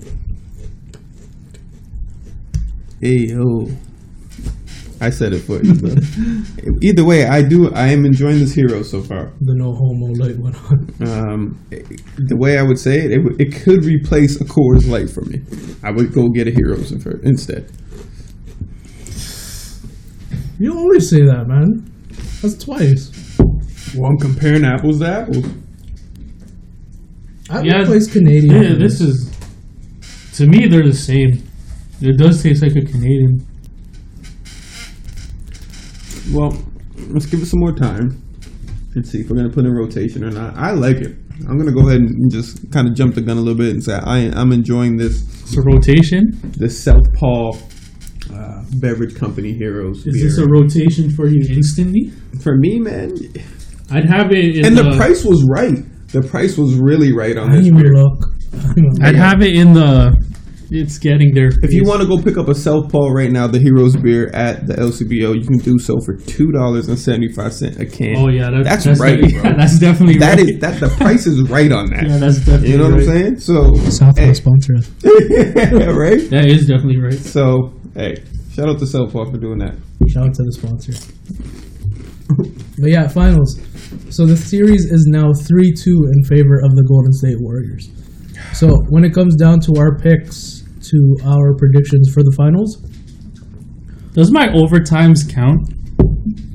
Hey yo, I said it for you. But [LAUGHS] either way, I do. I am enjoying this hero so far. The no homo light went on. Um, the way I would say it, it, would- it could replace a Coors Light for me. I would go get a Heroes instead. You always say that, man. That's twice. Well, I'm comparing apples to apples. I Yeah, replace Canadian. Yeah, this is. To me, they're the same. It does taste like a Canadian. Well, let's give it some more time and see if we're gonna put in rotation or not. I like it. I'm gonna go ahead and just kind of jump the gun a little bit and say I, I'm enjoying this So rotation. this Southpaw uh, beverage company heroes. Is this a rotation for you instantly? for me, man? I'd have it in And the, the price was right. The price was really right on I this didn't beer. look. I didn't even I'd have it in the. It's getting there. If you want to go pick up a South Southpaw right now, the Heroes beer at the LCBO, you can do so for two dollars and seventy five cent a can. Oh yeah, that, That's that's right, de- bro. [LAUGHS] that's definitely That right. is that the price is right on that. yeah, that's definitely. you know what. I'm saying? So Southwest hey, sponsor. us. [LAUGHS] right? That is definitely right. So hey, shout out to South Southpaw for doing that. Shout out to the sponsor. [LAUGHS] but yeah, finals. So the series is now 3 2 in favor of the Golden State Warriors. So when it comes down to our picks, to our predictions for the finals, Does my overtimes count?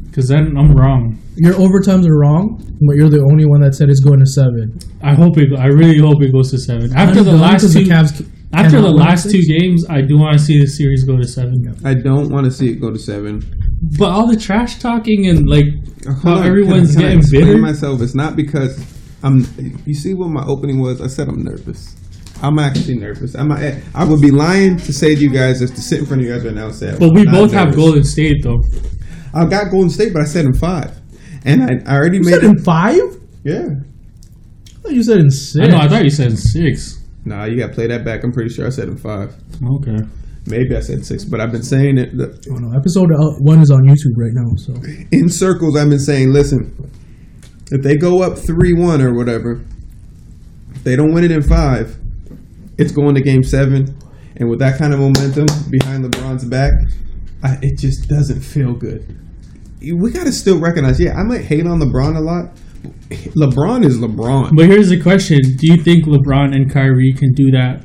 Because then I'm wrong. your overtimes are wrong, but you're the only one that said it's going to 7. I hope it. I really hope it goes to seven. After the last because two, Cavs after the last two games, I do want to see the series go to seven. I don't want to see it go to seven. But all the trash talking and like Hold how on, everyone's can I- can I getting explain bitter. myself. It's not because I'm. You see what my opening was? I said I'm nervous. I'm actually nervous. I'm. not- I would be lying to say to you guys, just to sit in front of you guys right now and say. But we I'm not both have. Golden State though. I got Golden State, but I said in five, and I, I already You made said it. in 5? Yeah. I thought you said in 6. I know. I thought you said six. Nah, you got to play that back. I'm pretty sure I said in five. Okay. Maybe I said six, but I've been saying it. the- Oh, no. Episode uh, 1 is on YouTube right now, so. in circles, I've been saying, listen, if they go up 3 1 or whatever, if they don't win it in five, it's going to game seven. And with that kind of momentum behind LeBron's back, I, it just doesn't feel good. We got to still recognize, yeah, I might hate on LeBron a lot. LeBron is LeBron. But here's the question: Do you think LeBron and Kyrie can do that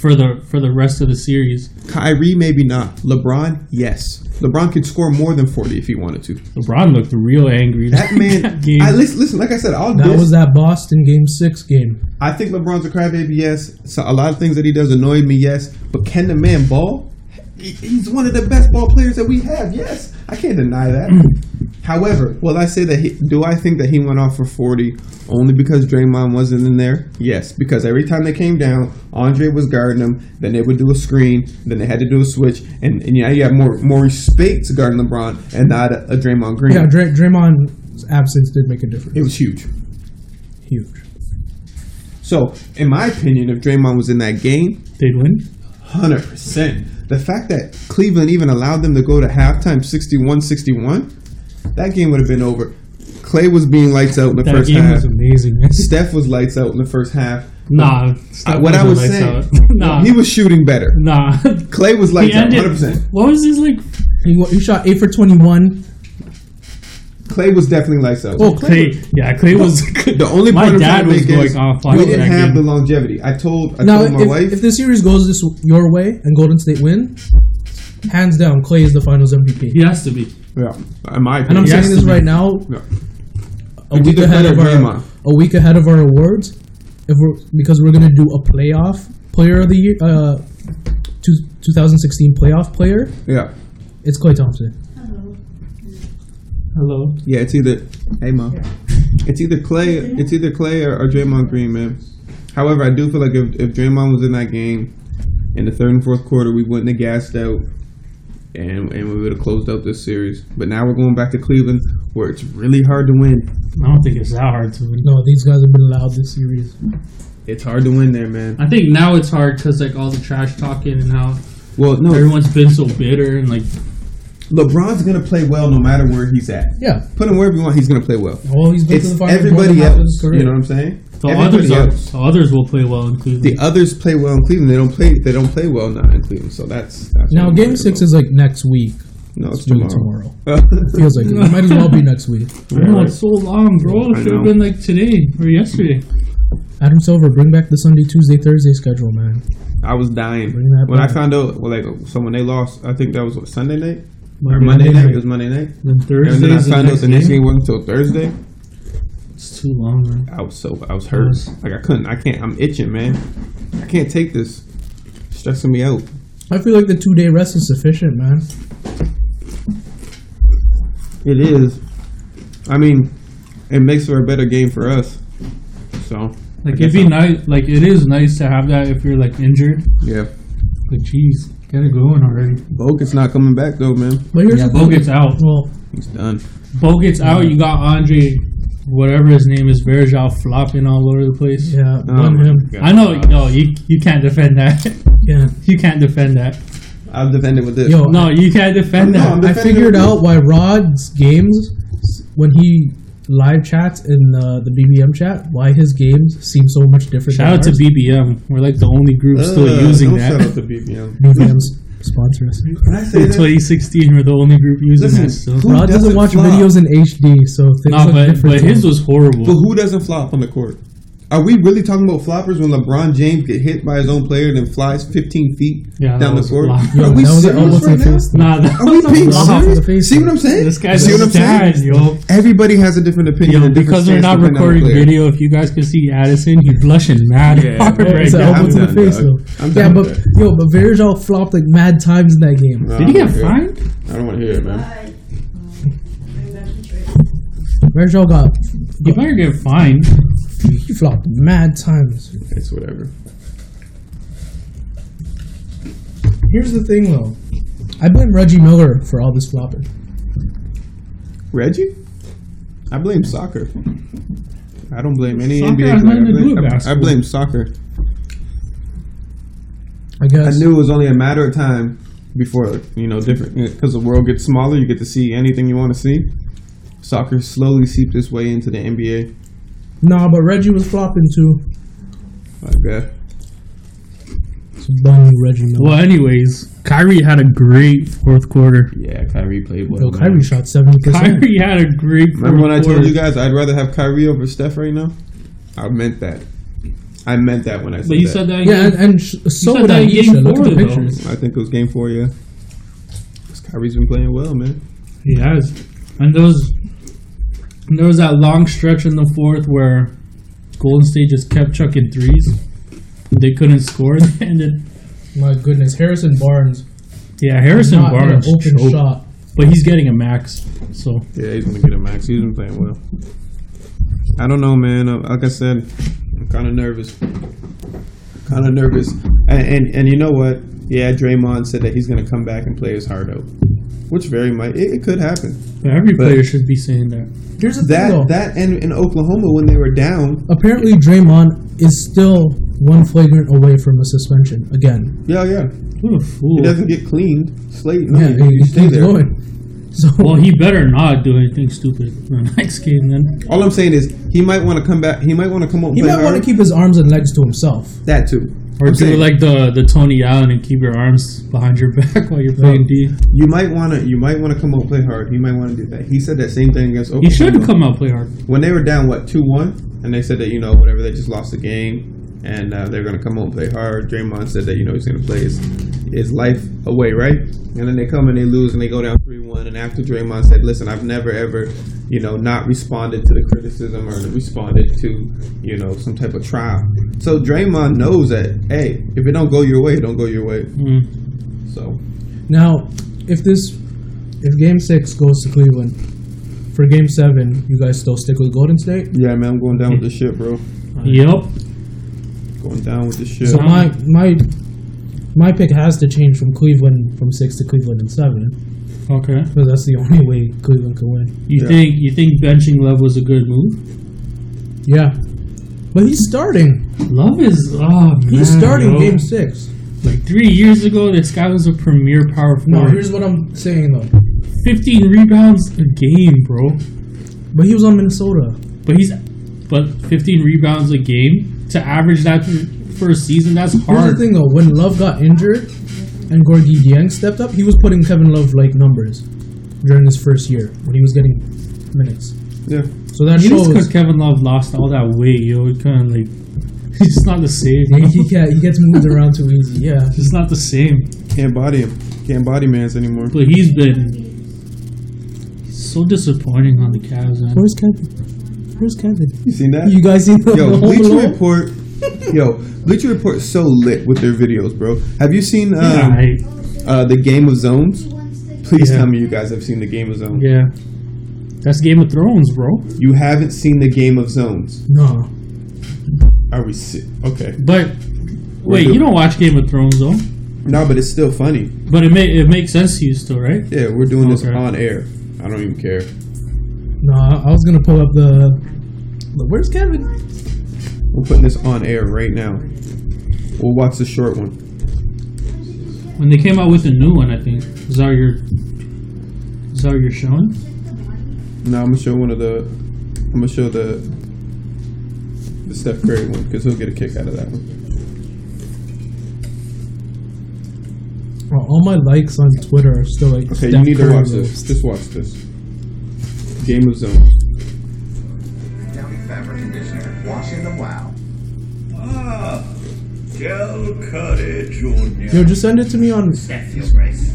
for the for the rest of the series? Kyrie, maybe not. LeBron, yes. LeBron could score more than 40 if he wanted to. LeBron looked real angry. That man, [LAUGHS] game. I, listen, listen, like I said, I'll That diss- was that Boston Game 6 game. I think LeBron's a crybaby, yes. So a lot of things that he does annoy me, yes. But can the man ball? He's one of the best ball players that we have, yes. I can't deny that. [CLEARS THROAT] However, will I say that he, do I think that he went off for 40 only because Draymond wasn't in there? Yes, because every time they came down, Andre was guarding them, then they would do a screen, then they had to do a switch, and, and yeah, you have more more space guarding LeBron and not a, a Draymond Green. Yeah, Dray- Draymond's absence did make a difference. It was huge. huge. So, in my opinion, if Draymond was in that game, They'd win. Hundred percent. The fact that Cleveland even allowed them to go to halftime 61-61, that game would have been over. Klay was being lights out in the That first game half. was amazing. [LAUGHS] Steph was lights out in the first half. Nah, Steph what I was saying, [LAUGHS] nah, he was shooting better. nah. [LAUGHS] Klay was he lights out, ended. hundred percent. What was his like? He, he shot 8 for 21. Klay was definitely lights out. Oh, Klay, yeah, Klay was. the only my point I'm dad was going is off we on didn't that have the longevity. I told I Now, told my if, wife. if the series goes this your way and Golden State win, hands down, Klay is the Finals MVP. He has to be. Yeah, in my And I'm opinion, saying this right now, No. a It's week ahead of our Draymond. a week ahead of our awards. If we're because we're gonna do a playoff player of the year, uh, two, 2016 playoff player. yeah, It's Klay Thompson. Hello. Hello. Yeah. It's either hey mom. It's either Klay. It's either Klay or, or Draymond Green, man. However, I do feel like if, if Draymond was in that game in the third and fourth quarter, we wouldn't have gassed out, and and we would have closed out this series. But now we're going back to Cleveland, where it's really hard to win. I don't think it's that hard to win. No, these guys have been allowed this series. It's hard to win there, man. I think now it's hard because like all the trash talking and how Well, no, everyone's been so bitter and like LeBron's gonna play well no matter where he's at. Yeah. Put him wherever you want, he's gonna play well. Well, he's been to the finals everybody than half of his else. You know what I'm saying? The Everybody others are, the others will play well in Cleveland. The others play well in Cleveland. They don't play. They don't play well now in Cleveland. So that's, that's Now, game six about. is like next week. no, it's It's really tomorrow. tomorrow. [LAUGHS] Feels like it. It might as well be next week. [LAUGHS] I know it's so long, bro. It should have been like today or yesterday. Adam Silver, bring back the Sunday, Tuesday, Thursday schedule, man. I was dying Bring that when I back. found out. Well, like so when they lost, I think that was what, Sunday night or Monday Monday, night. night. It was Monday night. Then Thursday. And then I is the found out the next game. game wasn't until Thursday. It's too long, man. I was so I was hurt. Yes. Like I couldn't. I can't. I'm itching, man. I can't take this. Stressing me out. I feel like the two day rest is sufficient, man. It is. I mean, it makes for a better game for us. So Like it'd be I'll- nice. Like it is nice to have that if you're like injured. Yeah. But jeez, Get it going already. Bogut's not coming back though, man. But here's Yeah. Bogut's out. Well, He's done. Bogut's out. You got Andre, whatever his name is, Varejao flopping all over the place. yeah, Oh him. I know. No, you you can't defend that. Yeah. [LAUGHS] you can't defend that. I'll defend it with this. Yo, No, you can't defend No, that. I'm I figured him. out why Rod's games, when he live chats in uh, the BBM chat, why his games seem so much different. Shout out than to. BBM. We're like the only group still Uh, using don't Shout that. out to BBM. BBM's [LAUGHS] sponsor us. Can I say In that? 2016, we're the only group using Listen, that still. Who Rod doesn't doesn't watch flop? videos in HD, so things No, look but different. but his was horrible. But who doesn't flop on the court? Are we really talking about floppers when LeBron James get hit by his own player and then flies 15 feet Yeah, down the was court? Are we that serious right now? face. Nah, that Are we being flop. Off in the serious? See what I'm saying? This guy's See what I'm sad, saying? yo. Everybody has a different opinion. Yo, and because we're not depending on the recording video, if you guys could see Addison, he's blushing mad Yeah. hard Oh, right it's now. I'm to the done, face, I'm yeah, but with yo, but Virgil flopped like mad times in that game. No, Did he get fined? I don't want to hear it, man. Virgil got You better get fined. He flopped mad times. It's whatever. Here's the thing, though. I blame Reggie Miller for all this flopping. Reggie? I blame soccer. I don't blame any Soccer NBA has player. nothing to I do blame, I- I blame soccer. I guess. I knew it was only a matter of time before you know different because the world gets smaller. You get to see anything you want to see. Soccer slowly seeped its way into the NBA. Nah, but Reggie was flopping too. Okay. that. Bum Reggie Miller. Well, anyways, Kyrie had a great fourth quarter. Yeah, Kyrie played well. Yo, man. Kyrie shot seventy percent. Kyrie had a great fourth Remember when I quarter. told you guys I'd rather have Kyrie over Steph right now? I meant that. I meant that when I said that. But you that. said that. Yeah, and, again. and sh- so said would that in Aisha. game Look at the four, though. pictures. I think it was game four, yeah. 'Cause Kyrie's been playing well, man. he has. And there was there was that long stretch in the fourth where Golden State just kept chucking threes. They couldn't score, [LAUGHS] and then My goodness, Harrison Barnes. yeah, Harrison not hit an Barnes open choked. shot. but he's getting a max. So Yeah, he's gonna get a max. He's been playing well. I don't know, man. Uh, Like I said, I'm kind of nervous. Kind of nervous. And, and and you know what? Yeah, Draymond said that he's gonna come back and play his heart out, which very might it, it could happen. every But- player should be saying that. Here's the thing, though. That that and in Oklahoma when they were down, Apparently, Draymond is still one flagrant away from a suspension again. yeah, yeah, What a fool! he doesn't get cleaned. Slate, no, yeah, he, he, he stay keeps there. going. So Well, he better not do anything stupid in the [LAUGHS] next game. Then All I'm saying is he might want to come back. He might want to come out. And he might want to keep his arms and legs to himself. that too. Or do like the the Tony Allen and keep your arms behind your back while you're playing D. You might want to. You might want to come out play hard. He might want to do that. He said that same thing against Oklahoma. He should come out play hard. when they were down what two one, and they said that you know whatever they just lost the game, and uh, they're gonna come out and play hard. Draymond said that you know he's gonna play his his life away, right? And then they come and they lose and they go down three one. And after Draymond said, "Listen, I've never ever you know not responded to the criticism or responded to you know some type of trial." So Draymond knows that hey, if it don't go your way, it don't go your way. Mm. So Now, if this, if Game Six goes to Cleveland, for Game Seven, you guys still stick with Golden State. yeah, man, I'm going down with the ship, bro. Yep. Going down with the ship. So my my my pick has to change from Cleveland from six to Cleveland in seven Okay. because that's the only way Cleveland can win. You Yeah. think you think benching Love was a good move? Yeah, but he's starting. Love is oh man. He's starting yo. Game Six. Like three years ago, this guy was a premier power No, forward. here's what I'm saying though. Fifteen rebounds a game, bro. But he was on Minnesota. But he's but fifteen rebounds a game to average that for a season. That's Here's the hard. thing though, when Love got injured and Gorgui Dieng stepped up, he was putting Kevin Love like numbers during his first year when he was getting minutes. yeah. So that Maybe it's because shows Kevin Love lost all that weight, yo. It kind of like [LAUGHS] he's just not the same. he, he, get, he gets moved around too easy. Yeah. [LAUGHS] It's not the same. Can't body him. Can't body man's anymore. But he's been so disappointing on the Cavs, man. Where's Kevin? Where's Kevin? You seen that? You guys seen the Yo, the Home Bleacher Alone? Report. [LAUGHS] Yo, Bleacher Report is so lit with their videos, bro. Have you seen um, yeah, I, uh, the Game of Zones? Please Yeah. tell me you guys have seen the Game of Zones. yeah. That's Game of Thrones, bro. You haven't seen the Game of Zones. No. Are we sick? Okay. But wait, do- you don't watch Game of Thrones though? No, but it's still funny. But it may it makes sense to you still, right? Yeah, we're doing this on air. I don't even care. No, I I was gonna pull up the where's Kevin? We're putting this on air right now. We'll watch the short one. When they came out with a new one, I think is that what you're is that what you're showing? No, I'm gonna show one of the. I'm gonna show the the Steph Curry one because he'll get a kick out of that one. All my likes on Twitter are still like. Okay, Steph you need Curry to watch roast. this. Just watch this. Game of Zones. Yo, just send it to me on. Steph, your grace.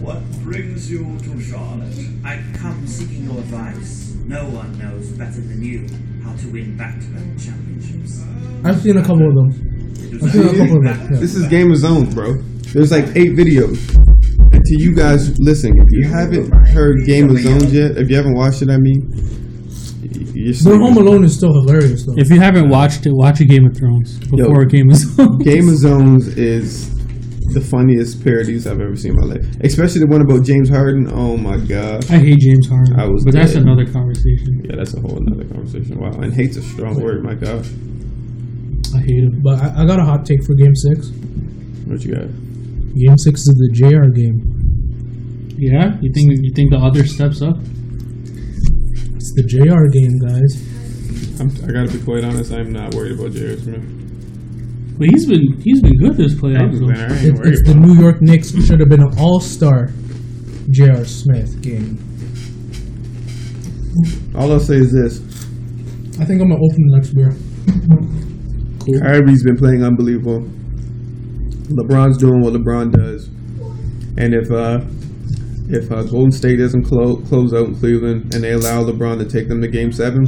What brings you to Charlotte? I come seeking your advice. No one knows better than you how to win back-to-back championships. I've seen a couple of them. I've seen a couple of them. Yeah. This is Game of Zones, bro. There's like eight videos. And to you guys listen, if you haven't heard Game of Zones yet, if you haven't watched it, I mean, y- you're Home Alone is still hilarious though. If you haven't watched it, watch a Game of Thrones before Yo, Game of Thrones. Game of [LAUGHS] Zones is the funniest parodies I've ever seen in my life. Especially the one about James Harden. Oh my god. I hate James Harden, I was but that's another conversation. Yeah, that's a whole another conversation. Wow, and hate's a strong word. My God, I hate him. But I, I got a hot take for Game Six. what you got? Game Six is the JR game. Yeah, you think you think the other steps up? It's the JR game, guys. I'm, I gotta be quite honest. I'm not worried about J.R. Smith. But he's been he's been good this playoff. Man, though. I ain't It, worried it's the. New York Knicks should have been an All Star JR Smith game. All I'll say is this: I think I'm gonna open the next beer. Kyrie's been playing unbelievable. LeBron's doing what LeBron does, and if uh, if uh, Golden State doesn't clo- close out in Cleveland and they allow LeBron to take them to Game Seven,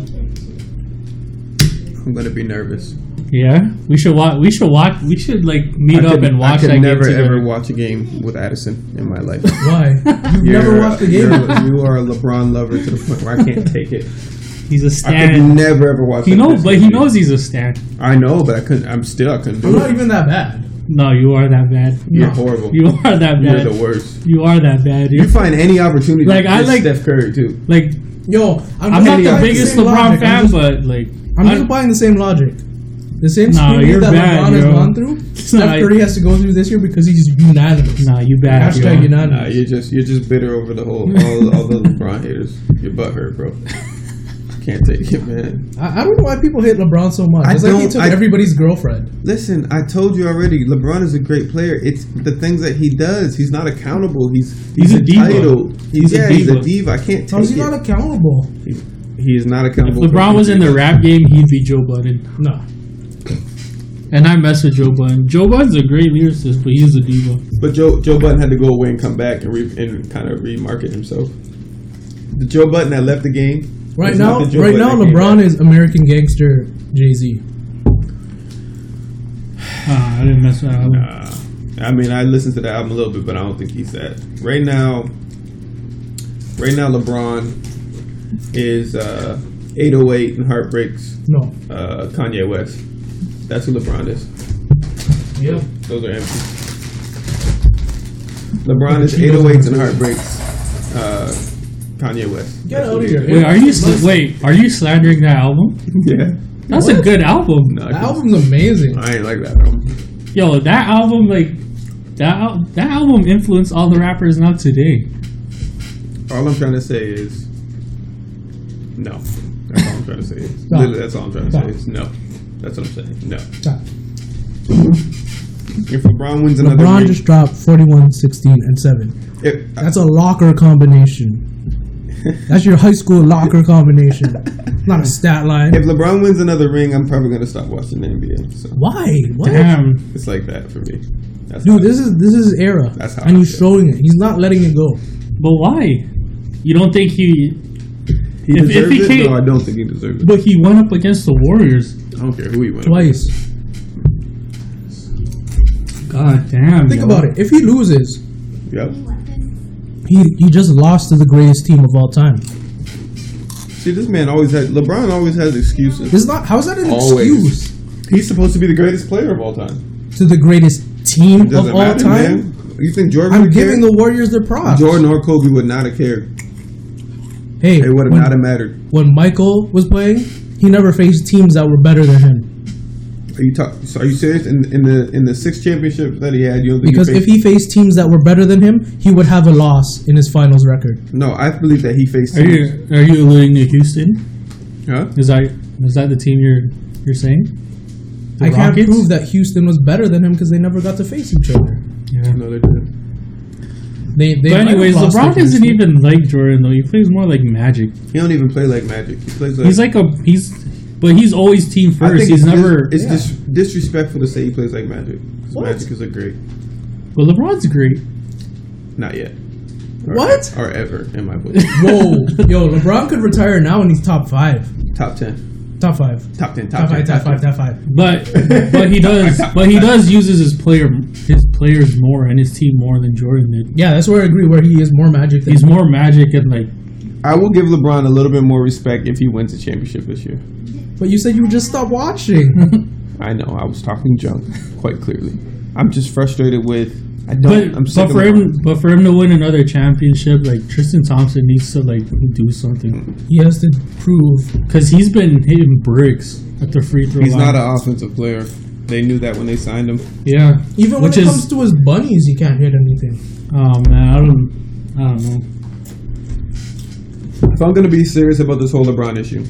I'm gonna be nervous. Yeah, we should watch. We should watch. We should like meet I up could, and watch I could that never game together. ever watch a game with Addison in my life. [LAUGHS] Why? You've [LAUGHS] never watched the game. you're- a LeBron lover to the point where I can't take it. He's a I could never ever watch. He knows, but he knows he's a stan. I know, but I couldn't. I'm still. I couldn't I'm not even that bad. No, you are that bad. You're No. horrible. You are that bad. You're the worst. You are that bad. You Dude. find any opportunity Like, to I like- Steph Curry too. Like Yo, I'm, I'm not the biggest same LeBron logic. fan, just, but like I'm I- just applying the same logic. The same Nah, scrutiny that bad, LeBron has gone through, [LAUGHS] Steph Nah, Curry has to go through this year because he's unanimous. Nah, you bad. Hashtag yo. unanimous. Nah, you're just you're just bitter over the whole all, all the [LAUGHS] LeBron haters. Your butt hurt, bro. Can't take it, man. I, I don't know why people hate LeBron so much. I It's like he took I- everybody's girlfriend. Listen, I told you already. LeBron is a great player. It's the things that he does. He's not accountable. He's he's, He's a diva. entitled. He's, He's a yeah, he's a diva. diva. I can't How is take he it. not accountable? he is not If accountable. LeBron was in the rap game, he'd be Joe Budden. No. And I mess with Joe Budden. Joe Budden's a great lyricist, but he's a diva. But Joe Joe Budden had to go away and come back and, re, and kind of remarket himself. The Joe Budden that left the game. Right was now, not the Joe right now, LeBron is American gangster Jay Z. [SIGHS] Ah, I didn't mess with Allen. Uh, I mean, I listened to the album a little bit, but I don't think he's that. Right now, right now, LeBron is uh, 808 and Heartbreaks No. uh, Kanye West. That's who LeBron is. Yeah. Those are empty. LeBron is 808s and Heartbreaks uh, Kanye West. Get That's out what of he here. is. Wait, are you sl- wait? Are you slandering that album? Yeah. That's a good album. No, I, album's amazing. I ain't like that album. Yo, that album like that al- that album influenced all the rappers now today. All I'm trying to say is no. That's all I'm trying to say. Is, Stop. Literally, that's all I'm trying to Stop. say. Is no. That's what I'm saying. No. Stop. If LeBron wins another LeBron ring, just dropped 41, 16, and 7. if, uh, That's a locker combination. That's your high school locker combination. Not a stat line. if LeBron wins another ring, I'm probably gonna stop watching the NBA. So Why? What? Damn. it's like that for me. That's Dude, this is this is era. That's how and I he's feel. showing it. He's not letting it go. But why? You don't think he? he if- if deserves he it. can't- No, I don't think he deserves it. But he went up against the Warriors. I don't care who he wins. Twice. God damn. Think yo. about it. If he loses, Yep. He he just lost to the greatest team of all time. See, this man always has. LeBron always has excuses. It's not. How's that an Always. excuse He's supposed to be the greatest player of all time. to the greatest team It of doesn't all matter, time. man. You think Jordan? I'm would giving care? the Warriors their props. Jordan or Kobe would not have cared. hey, It would have not have mattered. when Michael was playing, he never faced teams that were better than him. Are you talk, so Are you serious? In, in the in the six championships that he had, you don't think Because he if faced, he faced teams that were better than him, he would have a loss in his finals record. no, I believe that he faced. Are teams. you are you alluding to Houston? Huh? Is that is that the team you're you're saying? The I can't Rockets? prove that Houston was better than him because they never got to face each other. Yeah. No, they didn't. They, they But might have anyways, lost LeBron to isn't Houston. even like Jordan though. He plays more like Magic. He don't even play like Magic. He plays like. He's like a he's, but he's always team I first. think He's it's dis- never. it's yeah. dis- disrespectful to say he plays like Magic. 'Cause What? Magic is a great. But LeBron's great. Not yet. Or- What? Or ever in my book. [LAUGHS] Whoa, yo, LeBron could retire now and he's top five, top ten. top five, Top ten. top Top, five, ten. top five, top five. [LAUGHS] But but he does [LAUGHS] but he does uses his player his players more and his team more than Jordan did. Yeah, that's where I agree. Where he is more magic. Than He's more Magic and like I will give LeBron a little bit more respect if he wins a championship this year. But you said you would just stop watching. [LAUGHS] I know I was talking junk quite clearly. I'm just frustrated with. I don't. but, I'm sick but of for him but for him to win another championship like Tristan Thompson needs to like do something he has to prove. because he's been hitting bricks at the free throw He's line. not an offensive player. They knew that when they signed him. yeah Even when Which it is- comes to his bunnies, he can't hit anything. oh man I don't I don't know If I'm gonna be serious about this whole LeBron issue,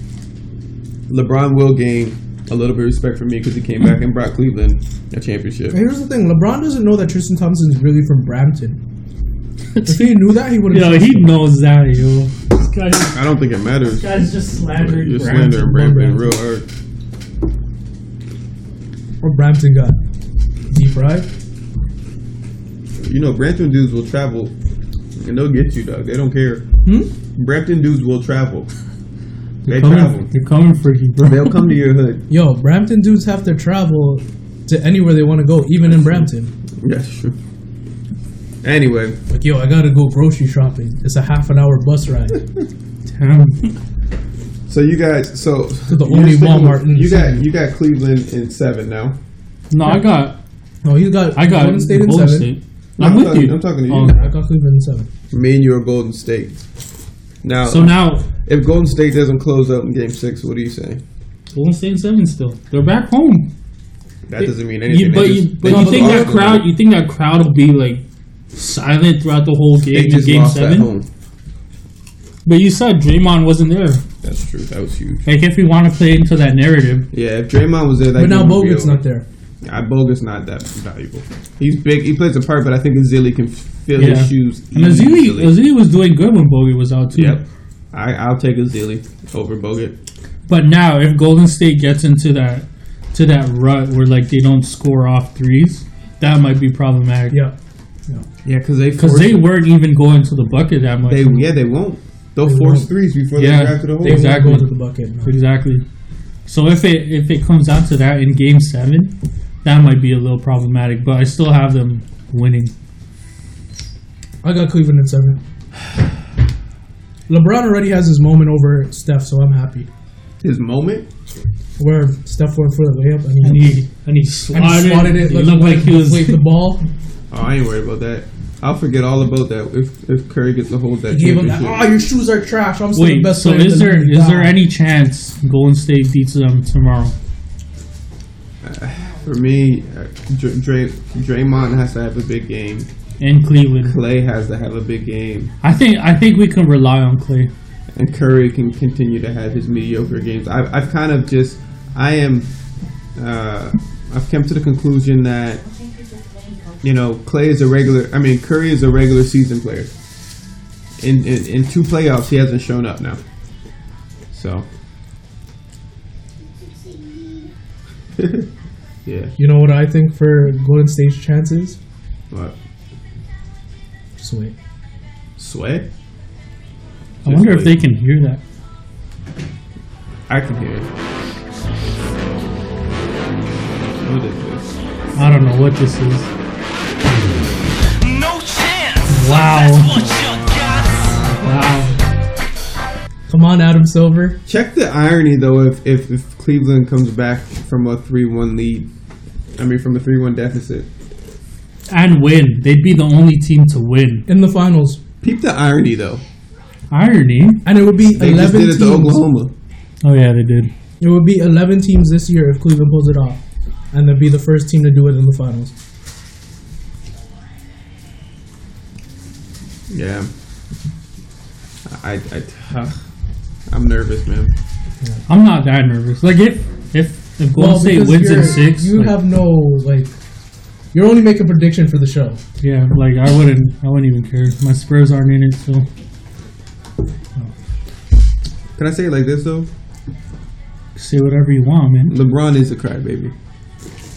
LeBron will gain a little bit of respect for me because he came back and brought Cleveland a championship. Here's the thing: LeBron doesn't know that Tristan Thompson is really from Brampton. If he knew that, he would have. yo he knows that yo this guy I don't think it matters. this guy's just slandering You're Brampton. slandering Brampton real hard. Or Brampton got deep right. You know, Brampton dudes will travel and they'll get you, dog. They don't care. Hmm? Brampton dudes will travel. They They're coming, travel. they're coming for you bro They'll come to your hood. [LAUGHS] Yo, Brampton dudes have to travel to anywhere they want to go, even in Brampton. That's true. Anyway, Like, yo, I gotta go grocery shopping. It's a half an hour bus ride. [LAUGHS] Damn. so you guys, so the only Walmart with- you got you got Cleveland in seven now. No, I got No, he's got I got Golden State in Golden seven. State. No, I'm I'm with talking- you. I'm talking to you. Oh, I got Cleveland in seven. Me and you are Golden State. Now, so now if Golden State doesn't close out in Game Six, what do you say? Golden State in seven still. They're back home. That doesn't mean anything. You, but They you, but you think that crowd? You think that crowd will be like silent throughout the whole home. They game in just Game lost at Seven? home. But you said Draymond wasn't there. That's true. That was huge. Like if we want to play into that narrative, Yeah, if Draymond was there, that But now game would be Bogut's over. not there. I Bogut's not that valuable. He's big. He plays a part, but I think Ezeli can fill Yeah. his shoes. and Ezeli, easily. Ezeli was doing good when Bogey was out too. Yep. I, I'll take Ezeli over Bogut. But now, if Golden State gets into that to that rut where like they don't score off threes, that might be problematic. Yeah. Yeah, because they Because they weren't even going to the bucket that much. They yeah they won't. They'll They force won't. threes before Yeah, they drive to the hole. They Exactly. won't to the bucket. No. Exactly. So if it if it comes down to that in Game Seven, that might be a little problematic. But I still have them winning. I got Cleveland in seven. [SIGHS] [SIGHS] [SIGHS] LeBron already has his moment over Steph, so I'm happy. His moment. Where Steph went for the layup and And he, he and he and swatted, he swatted it. He looked like he was. deflate the ball. Oh, I ain't worried about that. I'll forget all about that if if Curry gets to hold that He gave him that. Oh, your shoes are trash. I'm still the best so player is the there league." is there Nah. any chance Golden State beats them tomorrow? For me, uh, Dr- Dray, Draymond has to have a big game. In Cleveland? Klay has to have a big game, I think I think we can rely on Klay. and Curry can continue to have his mediocre games. I've, I've kind of just, I am, uh, I've come to the conclusion that, you know, Klay is a regular. I mean, Curry is a regular season player. In in, in two playoffs, he hasn't shown up now. So, [LAUGHS] yeah. You know what I think for Golden State's chances? What? Just wait. Sweat? I wonder if they can hear that. I can hear it. What is this? I don't know what this is. No chance. Wow. What you got? Wow. Come on, Adam Silver. Check the irony though if, if, if Cleveland comes back from a three one lead. I mean from a three one deficit. And win. They'd be the only team to win. in the finals, Peep the irony though. Irony. and it would be They just eleven did it teams. to Oklahoma. Oh yeah, they did. It would be eleven teams this year if Cleveland pulls it off, and they'd be the first team to do it in the finals. Yeah. I, I, huh. I'm nervous, man. I'm not that nervous. Like if if if Golden State because wins in you're- six, you like, have no like. You're only making a prediction for the show. yeah, like I wouldn't I wouldn't even care. My Spurs aren't in it, so Can I say it like this though? say whatever you want, man. LeBron is a crybaby,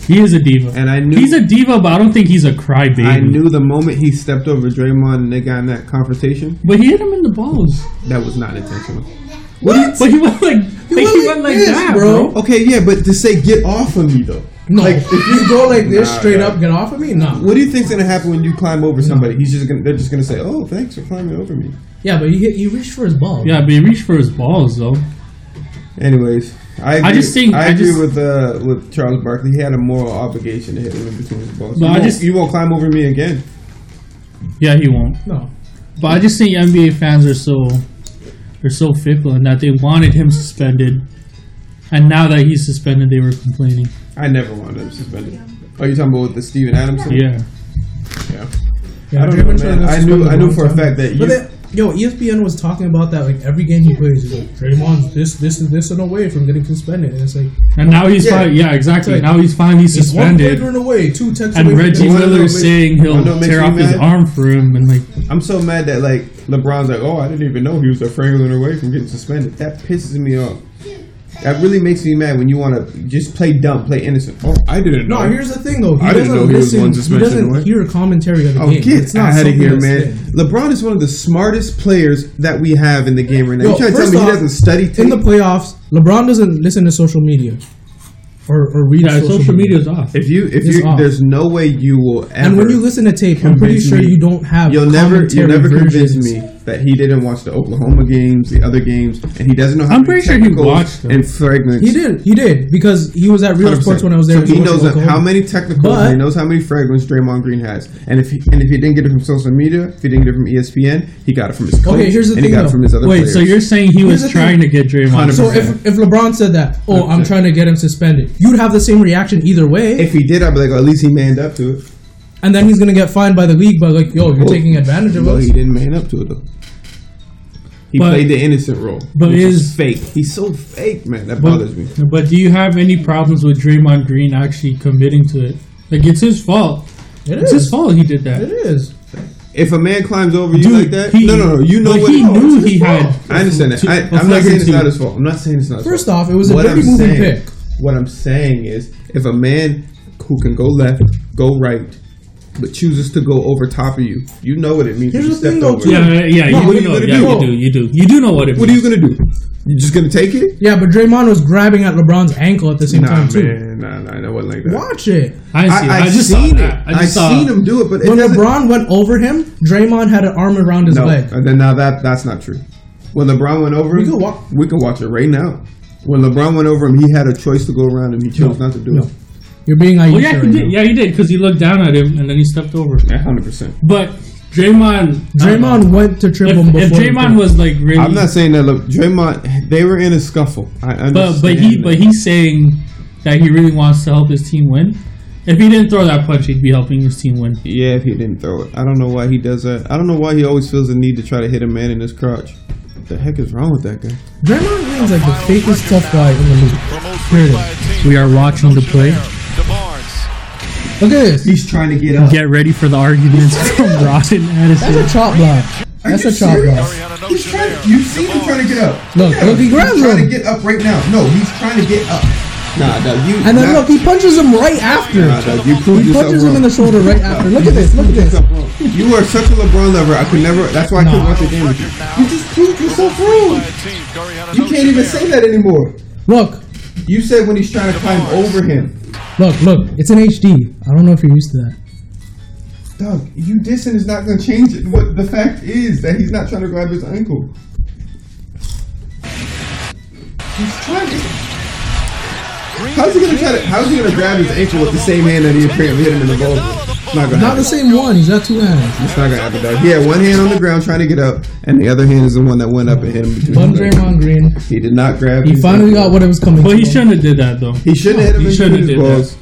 He is a diva. and I knew He's a diva, but I don't think he's a crybaby. I knew the moment he stepped over Draymond and they got in that confrontation, But he hit him in the balls. that was not intentional. What? But he went like, he, went he like went like this, that, bro. bro. Okay, yeah, but to say get off of me though. No, Like, if you go like this Nah, straight nah. up, get off of me. No. What do you think's gonna happen when you climb over somebody? He's just gonna they're just gonna say, "Oh, thanks for climbing over me." Yeah, but he hit, he reached for his balls. Yeah, but he reached for his balls though. Anyways, I agree, just think- I, I agree just- with uh, with Charles Barkley. He had a moral obligation to hit him in between his balls. But you, I won't, just- you won't climb over me again. Yeah, he won't. No. But I just think NBA fans are so they're so fickle in that they wanted him suspended, and now that he's suspended, they were complaining. I never wanted him suspended. Oh, you talking about with the Steven Adams? Yeah, yeah. Yeah, I don't know, man. I knew I knew for a fact that you. But then, yo, ESPN was talking about that like every game he plays. He's like, Draymond's this, this, and this, and away from getting suspended. And it's like and now he's Yeah. finally yeah exactly. Like- now he's finally he's one suspended, flagrant away, two texts and away. Reggie getting- Miller's saying he'll know what makes tear off his arm for him, and like I'm so mad that like LeBron's like, oh, I didn't even know he was a flagrant away from getting suspended. That pisses me off. That really makes me mad when you want to just play dumb, play innocent. Oh, I didn't know. No, here's the thing though. He I didn't doesn't know he was listen. one he doesn't away. hear commentary of the Oh, game. get It's not out of here, man! in. LeBron is one of the smartest players that we have in the game right now. Yo, you trying to tell first me he doesn't study tape? In the playoffs, LeBron doesn't listen to social media or, or read yeah, social, social media. media's off. if you, if you, there's no way you will ever. And when you listen to tape, I'm pretty sure me- you don't have. You'll never, you'll commentary never convince versions. me that he didn't watch the Oklahoma games, the other games, and he doesn't know how. I'm many pretty sure he watched them. and flagrants. He did. He did because he was at Real 100%. Sports when I was there. So he knows Oklahoma. how many technicals, But- he knows how many flagrants Draymond Green has. And if he, and if he didn't get it from social media, if he didn't get it from ESPN, he got it from his coach. Okay, here's the and he thing, got it from his other Wait, players. so you're saying he Here's was trying to get Draymond? 100%. So if, if LeBron said that, oh, I'm trying to get him suspended, you'd have the same reaction either way, if he did, I'd be like, oh, at least he manned up to it. And then he's gonna get fined by the league by like, yo, you're Oh, taking advantage of no, us. he didn't man up to it though. He But- played the innocent role, but which is- fake. He's so fake, man. That But, bothers me. but do you have any problems with Draymond Green actually committing to it? Like it's his fault. It It's his fault he did that. It is. If a man climbs over you like that, he- no, no, no. You know but what? he knew he fault. had- I understand that. to- I, a I'm not saying it's not his fault. I'm not saying it's not. His First fault. off, it was a What dirty moving pick. What I'm saying is, if a man who can go left, go right, but chooses to go over top of you, you know what it means. Here's you the thing, stepped over. too. Yeah, yeah, No, you what do are you know. Yeah, do? you do. You do. You do know what it means. What are you gonna do? You just gonna take it? Yeah, but Draymond was grabbing at LeBron's ankle at the same Nah, time too. man, nah, nah, it wasn't like that. Watch it. I, see, I, I, I just saw seen it. that. I I just saw. seen him do it, but When doesn't- LeBron went over him, Draymond had an arm around his No, leg. and then now that that's not true. When LeBron went over We him, could wa- we can watch it right now. When LeBron went over him, he had a choice to go around him. He chose not to do no. it. You're being Aisha Well, yeah, he right did. now. Yeah, he did because he looked down at him and then he stepped over. Yeah, hundred percent. But Draymond, I. Draymond went to trip If, him before. if Draymond was like really, I'm not saying that. Look, Draymond, they were in a scuffle. I understand. but but he that. but he's saying that he really wants to help his team win. If he didn't throw that punch, he'd be helping his team win. yeah, if he didn't throw it, I don't know why he does that. I don't know why he always feels the need to try to hit a man in his crotch. What the heck is wrong with that guy? Draymond Green's like the fakest tough guy in the league. Period. We are watching the play. Look at this. He's trying to get up. Get ready for the arguments [LAUGHS] from Rod and That's a chop block. That's a chop block. He's trying. You see him trying to get up. Look, look, he grabs He's trying to get up right now. No, he's trying to get up. Nah, nah, you. And then nah, look, he punches him right after. Nah, dog, you proved He yourself punches him wrong. in the shoulder right after. Look at this. Look at this. You are such a LeBron lover. I could never. That's why I couldn't watch the game with you. You just proved yourself wrong. You can't even say that anymore. Look, You said when he's trying to climb over him. Look, look. It's in HD. I don't know if you're used to that. Doug, you dissing is not going to change it. What the fact is that he's not trying to grab his ankle. He's trying to. How's he gonna try to? How's he gonna grab his ankle with the same hand that he apparently hit him in the with? It's not gonna Not happen. the same one. He's got two hands. It's not gonna happen, dog. He had one hand on the ground trying to get up, and the other hand is the one that went up and hit him between One the legs. Draymond Green. He did not grab. He his- finally got what it was coming. But he to. shouldn't have did that though. He shouldn't have hit him He shouldn't between his have did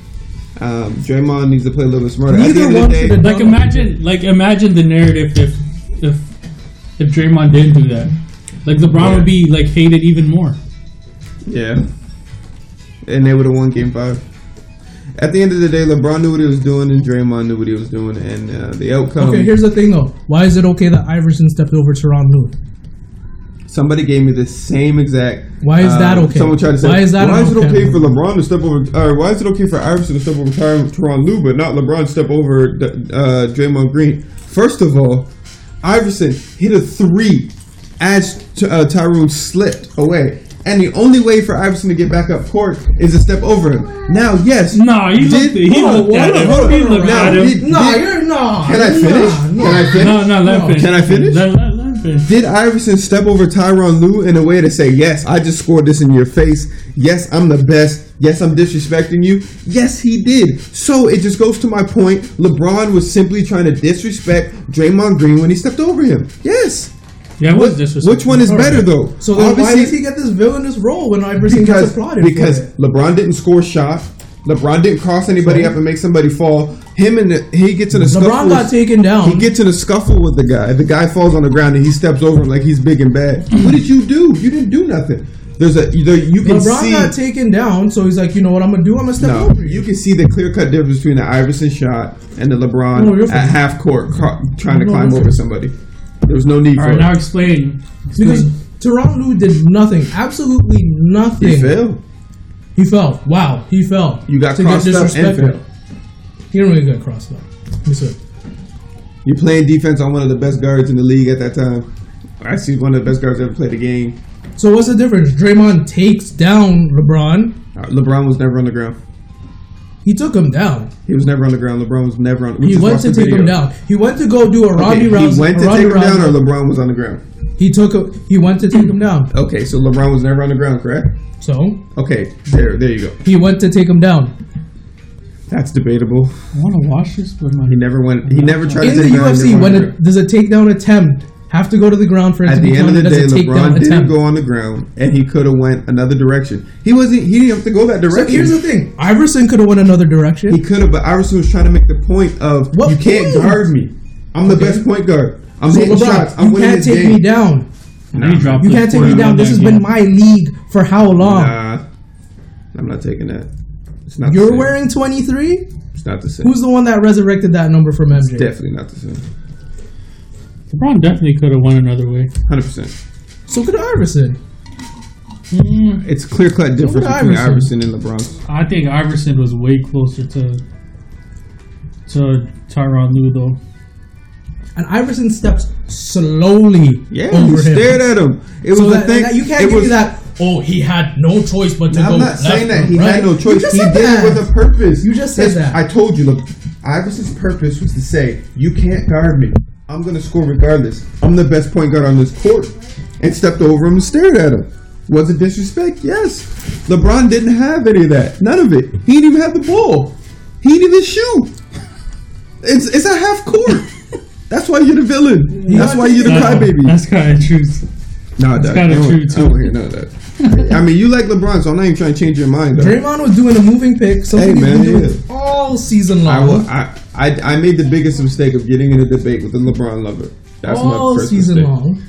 balls. Um, Draymond needs to play a little bit smarter. At the Neither end of one the day, should've Like imagine, like imagine the narrative if if if Draymond didn't do that. Like LeBron Yeah. would be like hated even more. Yeah. And they would have won game five. At the end of the day, LeBron knew what he was doing and Draymond knew what he was doing. And uh, the outcome. Okay, here's the thing though. Why is it okay that Iverson stepped over Tyronn Lue? somebody gave me the same exact. Why is that um, okay? Someone tried to say, Why is that Why is it okay? okay for LeBron to step over? Or why is it okay for Iverson to step over Tyronn Lue, but not LeBron step over uh, Draymond Green? First of all, Iverson hit a three as uh, Tyronn slipped away. And the only way for Iverson to get back up court is to step over him. Now, yes. Nah, he did- looked, he hold looked at hold on, him. hold on. He looked Now, at him. did- Nah, did- you're nah. Can I finish? Nah, Can I finish? No, no, let No. him finish. Can I finish? Let, let, let him finish. Did Iverson step over Tyronn Lue in a way to say, yes, I just scored this in your face. Yes, I'm the best. Yes, I'm disrespecting you. Yes, he did. So it just goes to my point. LeBron was simply trying to disrespect Draymond Green when he stepped over him. Yes. Yeah, was What- disrespectful. which one is better, though? So then why does he get this villainous role when Iverson because gets applauded because for it? LeBron didn't score a shot. LeBron didn't cross anybody So? up and make somebody fall. Him and the, he gets in a scuffle. LeBron got taken down. He gets in a scuffle with the guy. The guy falls on the ground and he steps over him like he's big and bad. [CLEARS THROAT] what did you do? You didn't do nothing. There's a there, you can LeBron see got taken down, so he's like, you know what I'm gonna do? I'm gonna step no, over you you. can see the clear cut difference between the Iverson shot and the LeBron you're at half court ca- trying to climb you're over fine. somebody. There was no need All for right, now it. explain. Because explain. Tyronn Lue did nothing, absolutely nothing. He failed. He fell. Wow, he fell. You got To get crossed up and disrespected. failed. He didn't really get crossed up. He said, You're playing defense on one of the best guards in the league at that time. I see one of the best guards ever played the game. So what's the difference? Draymond takes down LeBron. Uh, LeBron was never on the ground. He took him down. He was never on the ground. LeBron was never on. He went to take video. him down. He went to go do a Okay, Rodney he went to Rodney take him down, or LeBron was on the ground. He took. A, he went to take him down. Okay, so LeBron was never on the ground, correct? So Okay, there, there you go. he went to take him down. That's debatable. I want to watch this, but my He never went. He never tried In to the take him down. UFC, when went on it the ground. does a takedown attempt have to go to the ground for it At to be the end of the day, as a takedown LeBron didn't attempt? go on the ground, and he could have went another direction. He wasn't. He didn't have to go that direction. So direction. here's the thing: Iverson could have went another direction. He could have, but Iverson was trying to make the point of What you can't point? guard me. I'm the Okay. best point guard. I'm so hitting LeBron, shots. I'm you winning can't this take game. me down. He You can't take me down. This has game. been my league for how long? Nah, I'm not taking that. It's not. You're same. wearing 23. It's not the same. Who's the one that resurrected that number from MJ? Definitely not the same. LeBron definitely could have won another way. Hundred percent. So could Iverson. Mm, It's clear cut difference would between Iverson. Iverson and LeBron. I think Iverson was way closer to to Tyronn Lue though. And Iverson steps slowly Yeah, over you him. stared at him. It was so the that, thing. that- you can't it give was, me that. Oh, he had no choice but to go. I'm not left saying that he right. had no choice. He did that. it with a purpose. You just said That's- that. I told you. Look, Iverson's purpose was to say, "You can't guard me. I'm going to score regardless. I'm the best point guard on this court." And stepped over him and stared at him. Was it disrespect? Yes. LeBron didn't have any of that. None of it. He didn't even have the ball. He didn't even shoot. It's it's a half court. [LAUGHS] That's why you're the villain. That's why you're the crybaby. That's kind of true. No, That's Doug, kinda I don't- true, I don't hear none of that. [LAUGHS] I mean, you like LeBron, so I'm not even trying to change your mind. Though. Draymond was doing a moving pick. so Hey, man, he's been doing yeah. all season I, long. will, I, I I made the biggest mistake of getting in a debate with a LeBron lover. That's all my first season mistake. long.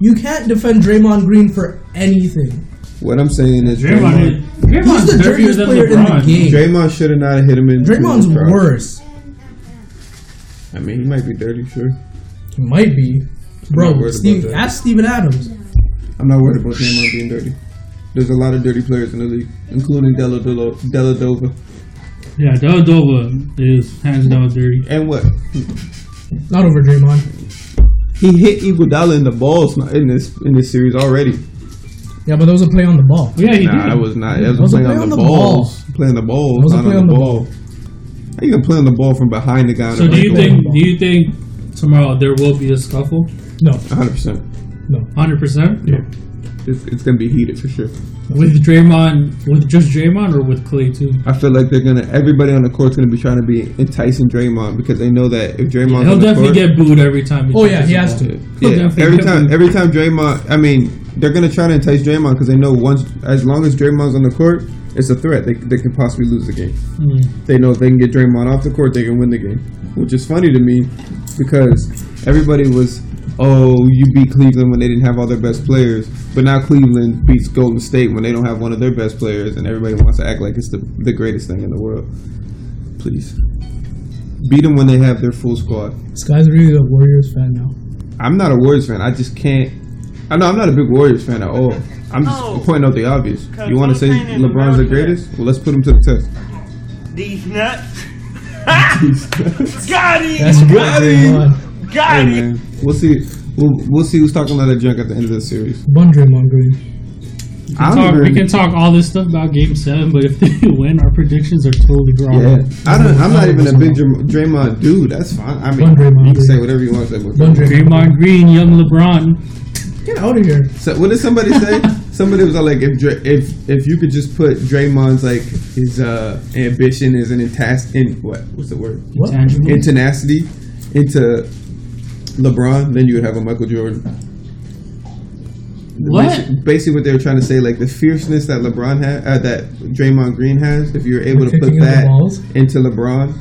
You can't defend Draymond Green for anything. What I'm saying is Draymond, Draymond, Draymond's He's the dirtiest than player in the game. Draymond should have not hit him in. between Draymond's worse. I mean, he might be dirty, sure. He might be. Not Bro, worried Steve, about ask Steven Adams. I'm not worried about Draymond being dirty. There's a lot of dirty players in the league, including Della Dellavedova. Yeah, Dellavedova is hands down dirty. And what? Not over Draymond. He hit Iguodala in the balls in this in this series already. Yeah, but that was a play on the ball. Yeah, he Nah, did. that was not. That was, That was a playing play on, on the, the balls. Playing the balls, That was a not play on the on the ball. How you gonna play on the ball from behind the guy? So do you think? Do you think tomorrow there will be a scuffle? No, 100%. no. Hundred percent. Yeah. it's, it's gonna be heated for sure. With Draymond, with just Draymond, or with Klay too? I feel like they're gonna everybody on the court's gonna be trying to be enticing Draymond because they know that if Draymond's He'll on the definitely court, get booed every time. He Oh, yeah, he has to. He'll yeah, definitely every time booed. every time Draymond, I mean, they're gonna try to entice Draymond because they know once as long as Draymond's on the court, it's a threat. They they could possibly lose the game. Mm. They know if they can get Draymond off the court, they can win the game. Which is funny to me because everybody was, oh, you beat Cleveland when they didn't have all their best players, but now Cleveland beats Golden State when they don't have one of their best players, and everybody wants to act like it's the the greatest thing in the world. Please beat them when they have their full squad. This guy's really a Warriors fan now. I'm not a Warriors fan. I just can't. I know I'm not a big Warriors fan at all. I'm just Oh. pointing out the obvious. You want to say one thing in LeBron's the greatest? Well, let's put him to the test. These nuts. [LAUGHS] Got [LAUGHS] him. That's Got him. Draymond. Got Hey him. man, we'll see. We'll, we'll see who's talking about that junk at the end of the series. One Draymond Green. I Talk, don't we can talk all this stuff about Game Seven, but if they [LAUGHS] win, our predictions are totally wrong. Yeah, I don't. I'm not even a big Dr- Draymond dude. That's fine. I mean, Draymond you can say whatever you want to say. About One Draymond. Draymond Green, young LeBron. Get out of here. So what did somebody say? [LAUGHS] somebody was like, if Dra- if if you could just put Draymond's like his uh, ambition is an intas in what what's the word What? Tangible. in tenacity into LeBron, then you would have a Michael Jordan. What? Basically, basically what they were trying to say, like the fierceness that LeBron had, uh, that Draymond Green has. If you're able to put Kicking in the that into LeBron,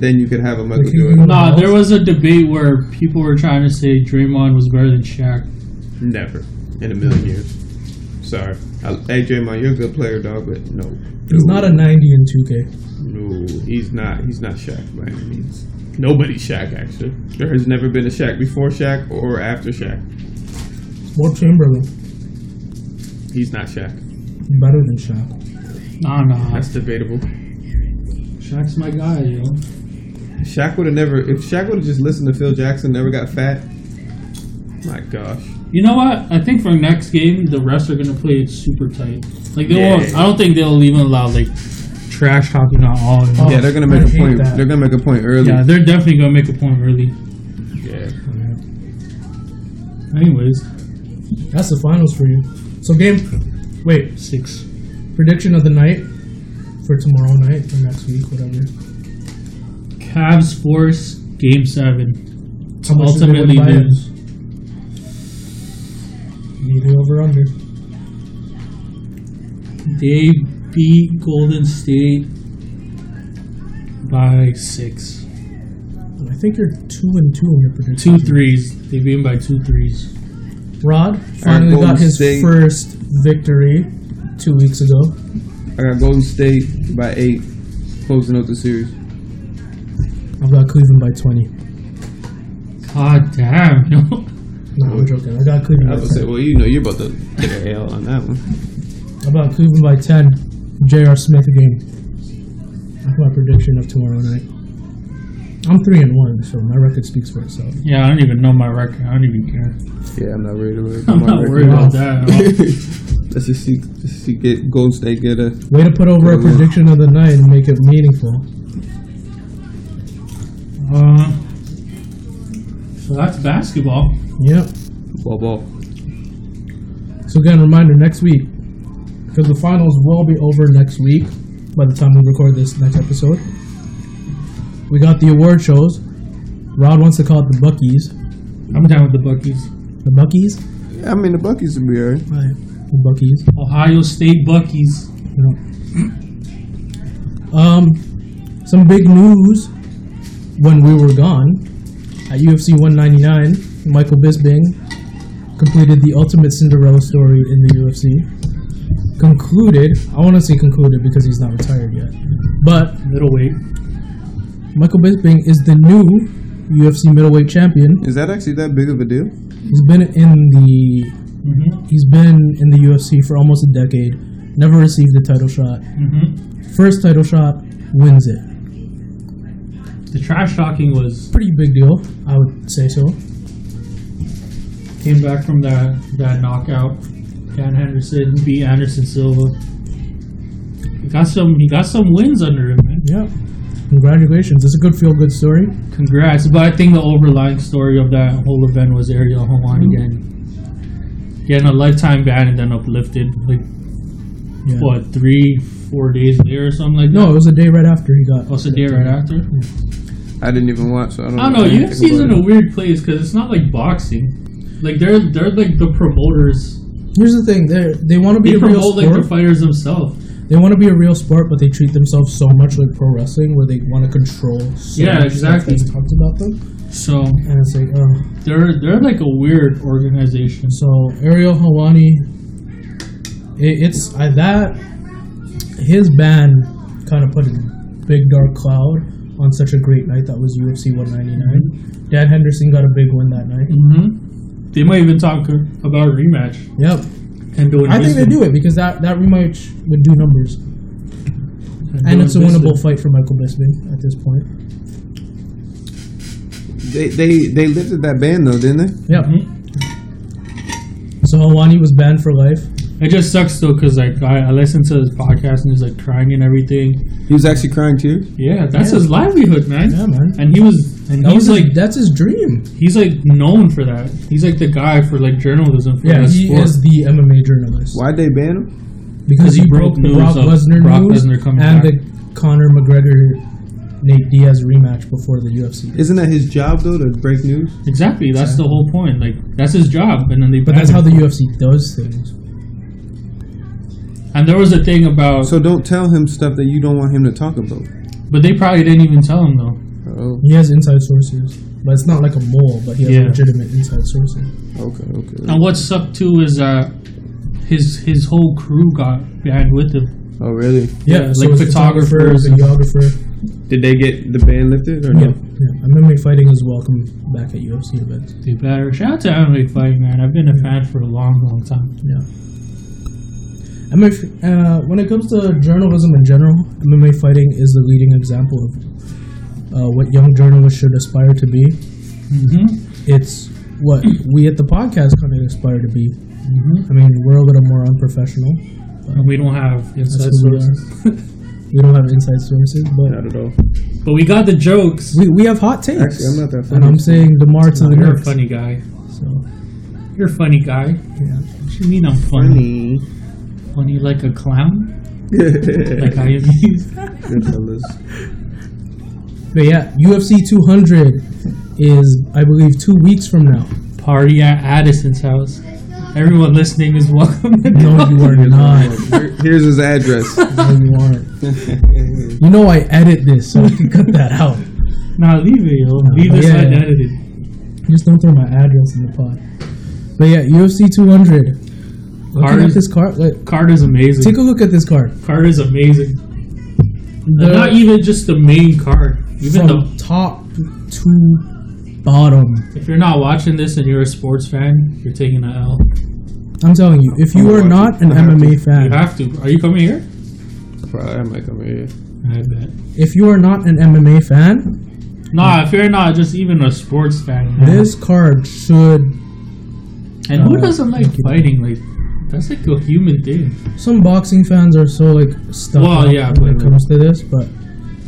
then you could have a Michael kicking Jordan. in Nah, there was a debate where people were trying to say Draymond was better than Shaq. Never in a million years. Sorry, I, hey Draymond, you're a good player, dog, but no, He's not a 90 in 2K. No, he's not. He's not Shaq by any means. Nobody's Shaq actually. There has never been a Shaq before Shaq or after Shaq. Wilt Chamberlain. He's not Shaq. Better than Shaq. Nah, nah. That's debatable. Shaq's my guy, yo. Shaq would have never. If Shaq would have just listened to Phil Jackson, never got fat. My gosh. You know what? I think for next game, the refs are gonna play it super tight. Like they Yeah. won't. I don't think they'll even allow like trash talking on all. know? Oh, yeah, they're gonna make a point. that. They're gonna make a point early. Yeah, they're definitely gonna make a point early. Yeah. Anyways, That's the finals for you. So game. Wait. six. Prediction of the night for tomorrow night or next week, whatever. Cavs force game seven. How Ultimately lose. Maybe over under. They beat Golden State by six. I think you're two and two in your prediction. Two threes. They beat him by two threes. Rod finally Golden got his State. first victory two weeks ago. I got Golden State by eight, closing out the series. I've got Cleveland by 20. God damn, yo. No, I'm joking. I got Cleveland I by was gonna say, well, you know, you're about to get a a L on that one. I got Cleveland by 10. J.R. Smith game. That's my prediction of tomorrow night. I'm 3 and 1, so my record speaks for itself. Yeah, I don't even know my record. I don't even care. Yeah, I'm not worried about it. [LAUGHS] I'm not worried about that. at all. [LAUGHS] Let's just see, just see get Golden State get a. Way to put over a prediction of the night and make it meaningful. Uh, so that's basketball. Yep. Ball ball. So again, reminder next week, because the finals will be over next week by the time we record this next episode. We got the award shows. Rod wants to call it the Buckies. I'm down with the Buckies. The Buckies? Yeah, I mean, the Buckies will be alright. Right. The Buckies. Ohio State Buckies. You know. Um, some big news when we were gone at UFC 199. Michael Bisping completed the ultimate Cinderella story in the UFC. Concluded. I want to say concluded because he's not retired yet. But Middleweight. Michael Bisping is the new UFC middleweight champion. Is that actually that big of a deal? He's been in the Mm-hmm. he's been in the UFC for almost a decade. Never received a title shot. Mm-hmm. First title shot wins it. The trash talking was Pretty big deal, I would say so. came back from that that knockout. Dan Henderson beat Anderson Silva. He got some. He got some wins under him, man. Yeah. Congratulations. It's a good feel good story. Congrats. But I think the overlying story of that whole event was Ariel Helwani mm-hmm. getting getting a lifetime ban and then uplifted like Yeah. what three, four days later or something like that. No, it was a day right after he got. Oh, also, day right after. I didn't even watch, so I don't. I don't know. anything UFC's in a weird place because it's not like boxing. Like they're they're like the promoters. Here's the thing: they they want to be They a real promote like the fighters themselves. they want to be a real sport, but they treat themselves so much like pro wrestling, where they want to control. So Yeah, exactly. talked about them, So and it's like, oh. they're they're like a weird organization. So Ariel Helwani, it, it's I, that his ban kind of put a big dark cloud on such a great night that was UFC 199. Dan Henderson got a big win that night. hmm They might even talk about a rematch Yep, and do it. I think they do it because that that rematch would do numbers, and it's a winnable fight for Michael Bisping at this point. They they they lifted that ban though, didn't they? Yep. Mm-hmm. So Helwani was banned for life. It just sucks though because like I, I listened to his podcast and he's like crying and everything. He was actually crying too. Yeah, that's Yeah. his livelihood, man. Yeah, man. And he was and was he's his- like that's his dream. he's like known for that. He's like the guy for like journalism for Yeah, he sport. is the MMA journalist. Why'd they ban him? because he, he broke, broke the news Brock of Lesnar Brock news Lesnar coming and back. the Conor McGregor Nate Diaz rematch before the UFC. Isn't that his job though to break news? exactly. That's the whole point. Like that's his job, and then they. But that's how the. UFC does things. And there was a thing about, So don't tell him stuff that you don't want him to talk about. but they probably didn't even tell him though. Oh, He has inside sources, but it's not like a mole. But he has Yeah. legitimate inside sources. okay, okay. And what sucked too is that his his whole crew got banned with him. Oh, really? Yeah, so like his photographer, photographers videographer. Did they get the ban lifted or Yeah, no? yeah. MMA fighting is welcome back at UFC events. They better. Shout out to MMA fighting, man. I've been a fan for a long, long time. Yeah. MMA, uh, when it comes to journalism in general, MMA fighting is the leading example of uh, what young journalists should aspire to be. Mm-hmm. It's what we at the podcast kind of aspire to be. Mm-hmm. I mean, we're a little more unprofessional. And we don't have inside That's who we sources, [LAUGHS] We don't have inside sources, but Not at all. but we got the jokes. we, we have hot takes. Actually, I'm not that And. I'm saying Demar to the you're a funny guy. So, You're a funny guy. yeah. What you mean I'm funny? Funny. Funny like a clown? Good [LAUGHS] Like I am. fellas. But yeah, UFC 200 is, I believe, two weeks from now. Party at Addison's house. Everyone listening is welcome. to No, come. you are [LAUGHS] not. Here's his address. [LAUGHS] No, you aren't. You know I edit this, so I can cut that out. Nah, leave it, yo. Leave this yeah, yeah. unedited. Just don't throw my address in the pot. But yeah, UFC 200. Looking Card at is- this card, like, Card is amazing. take a look at this card. card is amazing. The- not even just the main card. Even from the top to bottom. if you're not watching this and you're a sports fan, you're taking an L. I'm telling you, if you I'm are not an MMA have MMA You have to. Are you coming here? Probably I might come here. I bet. if you are not an MMA fan, Nah, if you're not just even a sports fan, man. this card should. and who uh, doesn't like fighting? Like that's like a human thing. Some boxing fans are so like stuck Well, yeah, when it comes to this, but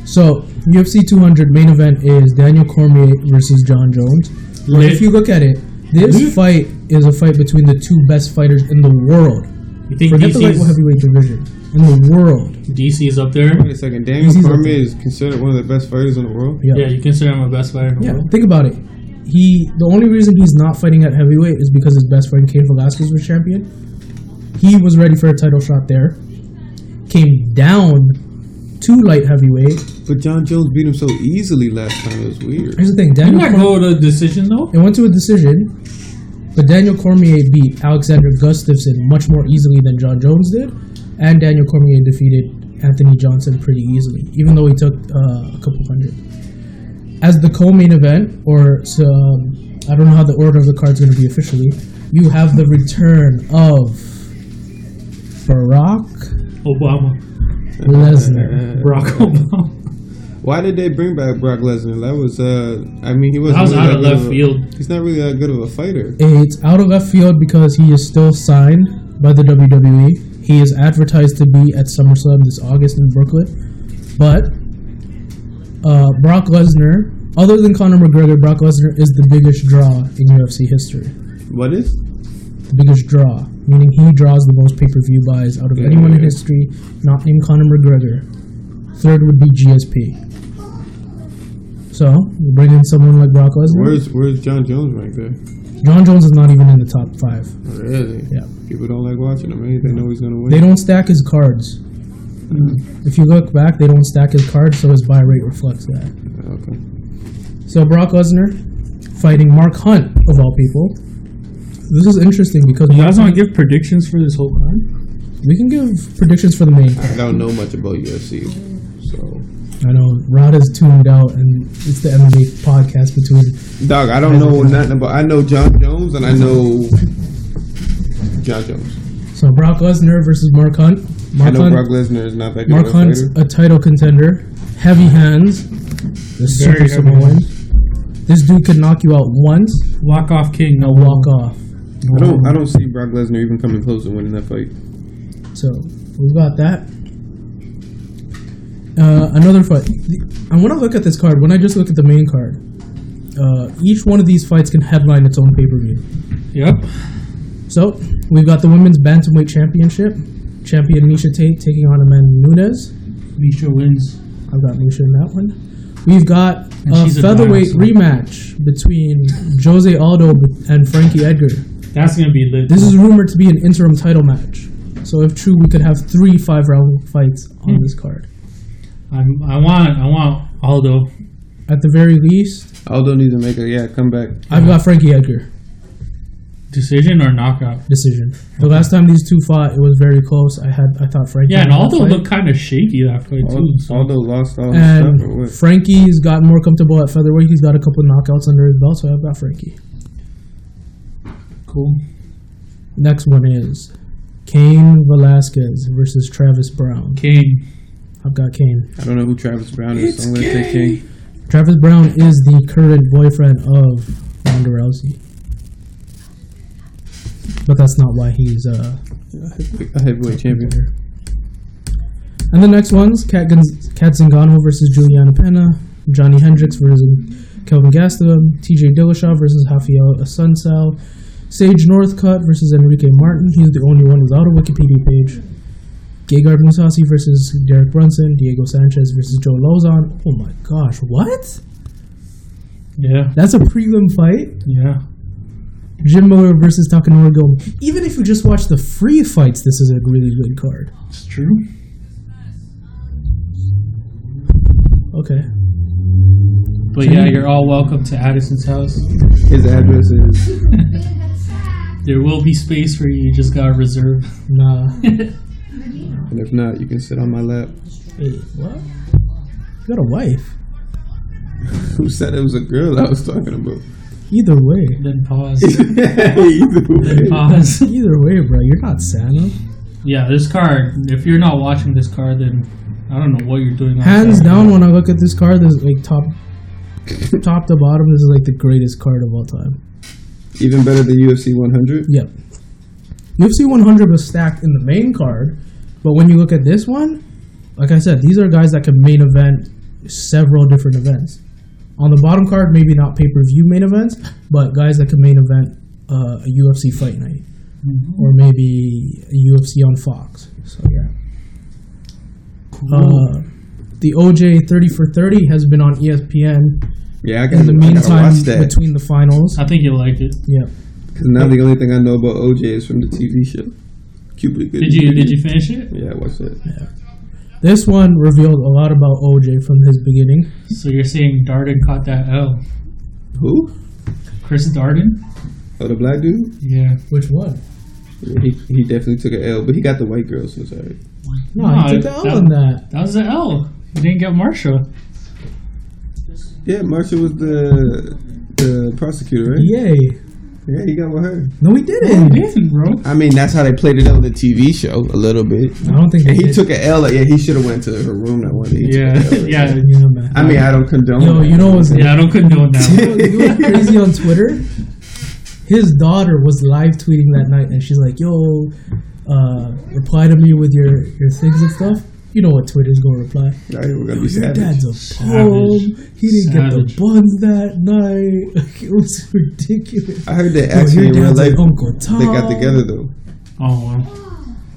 so UFC 200 main event is Daniel Cormier versus John Jones. And Lit. if you look at it, this Lit. fight is a fight between the two best fighters in the world. You think Forget the light heavyweight division in the world. DC is up there? Wait a second. Daniel He's up Cormier is considered one of the best fighters in the world. Yeah. Yeah, you consider him a best fighter in the Yeah, world. think about it. He the only reason he's not fighting at heavyweight is because his best friend Cain Velasquez was champion. He was ready for a title shot there. Came down to light heavyweight. But John Jones beat him so easily last time. It was weird. Here's the thing, Didn't Daniel that Cormier, go to decision though? it went to a decision, but Daniel Cormier beat Alexander Gustafsson much more easily than John Jones did, and Daniel Cormier defeated Anthony Johnson pretty easily, even though he took uh, a couple hundred. As the co-main event, or um, I don't know how the order of the card is going to be officially, you have the return of Barack Obama, Lesnar. Barack Obama. [LAUGHS] Why did they bring back Brock Lesnar? That was, uh, I mean, he was really out of left a- field. He's not really that good of a fighter. It's out of left field because he is still signed by the WWE. He is advertised to be at SummerSlam this August in Brooklyn. But uh, Brock Lesnar, other than Conor McGregor, Brock Lesnar is the biggest draw in UFC history. What is? The biggest draw, meaning he draws the most pay per view buys out of anyone in history, not named Conor McGregor. Third would be GSP. So you bring in someone like Brock Lesnar. Where's Where's John Jones right there? John Jones is not even in the top five. Really? Yeah. People don't like watching him. Eh? They know he's gonna win. They don't stack his cards. If you look back, they don't stack his cards, so his buy rate reflects that. Okay. So Brock Lesnar fighting Mark Hunt of all people. This is interesting because You guys want Hunt- to give predictions for this whole card? we can give predictions for the main I don't know much about UFC, so I know Rod is tuned out, and it's the MMA podcast between. dog. I don't know nothing about. I know John Jones and I know John Jones. So Brock Lesnar versus Mark Hunt. I Mark know Hunt. Brock Lesnar is not that good Mark of a Hunt's fighter. a title contender. Heavy hands. The super Very heavy Samoan. hands. This dude could knock you out once, Walk off king, no walk off. I don't. I don't see Brock Lesnar even coming close to winning that fight. So we've got that. Uh, another fight. I want to look at this card. When I just look at the main card, uh, each one of these fights can headline its own pay per view. Yep. So we've got the women's bantamweight championship. Champion Miesha Tate taking on Amanda Nunes. Miesha wins. I've got Miesha in that one. We've got And a she's a featherweight rematch between Jose Aldo and Frankie Edgar. That's gonna be lit. This is rumored to be an interim title match. So if true, we could have three five round fights on Hmm. this card. I'm, I want. I want Aldo. At the very least, Aldo needs to make a yeah comeback. I've got Frankie Edgar Decision or knockout? decision. The last time these two fought, it was very close. I had I thought Frankie. Yeah, and Aldo fight. looked kind of shaky that fight too. Aldo, So. Aldo lost all his stuff or and? Frankie's got more comfortable at featherweight. He's got a couple of knockouts under his belt, so I've got Frankie. Cool. Next one is Cain Velasquez versus Travis Browne. Cain. I've got Cain. I don't know who Travis Browne is. so I'm gonna take King. Travis Browne is the current boyfriend of Ronda Rousey. But that's not why he's uh A heavyweight champion. Here. And the next one's Kat, Gonz- Cat Zingano versus Juliana Pena, Johnny Hendricks versus Kelvin Gastelum, TJ Dillashaw versus Raphael Assunção, Sage Northcutt versus Enrique Marin. He's the only one without a Wikipedia page. Gegard Mousasi versus Derek Brunson, Diego Sanchez versus Joe Lauzon. Oh my gosh, what? Yeah. That's a prelim fight? Yeah. Jim Miller versus Takanori Gomi. Even if you just watch the free fights, this is a really good card. It's true. Okay. But yeah, you're all welcome to Addison's house. His address is [LAUGHS] There will be space for you. You just gotta reserve. Nah. and if not, you can sit on my lap. Hey, what? You got a wife. [LAUGHS] Who said it was a girl I was talking about? Either way. Then pause. [LAUGHS] Either way. pause. [LAUGHS] Either way, bro. You're not Santa. Yeah, this card. If you're not watching this card, then I don't know what you're doing. on Hands Saturday. down, when I look at this card, this is like top, top to bottom. This is like the greatest card of all time. Even better than UFC 100. Yep. UFC 100 was stacked in the main card, but when you look at this one, like I said, these are guys that can main event several different events. On the bottom card, maybe not pay per view main events, but guys that can main event uh, a UFC fight night or maybe a UFC on Fox. So yeah. Uh, the OJ 30 for 30 has been on ESPN Yeah, I gotta, the I meantime watch that. between the finals. I think you'll like it. Yeah. Because now the only thing I know about OJ is from the TV show. Cuba Gooding Did you Did you finish it? Yeah, I watched it. This one revealed a lot about OJ from his beginning. So you're saying Darden caught that L? Who? Chris Darden? Oh, the black dude? Yeah. Which one? Yeah, he, he definitely took an L, but he got the white girl, so sorry. alright. No, No, he took the L that- on that. That was the L. You didn't get Marcia. Yeah, Marcia was the the prosecutor, right? Yay. Yeah, he got with her. No, he didn't. didn't, bro. I mean, that's how they played it on the TV show a little bit. I don't think And he he did. took an L. Yeah, he should have went to her room that one day. He Yeah, an L. yeah, Yeah, man. I mean, I don't condone. Yo, that. you know what's yeah. I don't condone you that. know, [LAUGHS] you know what's crazy on Twitter? His daughter was live tweeting that night, and she's like, "Yo, uh, reply to me with your your things and stuff." You know what Twitter's gonna reply? Now we're gonna be Your savage. dad's a Savage. bum. He didn't get the buns that night. Like, [LAUGHS] it was ridiculous. I heard that Yo, actually your in real life like Uncle Tom. they got together though. Oh, wow.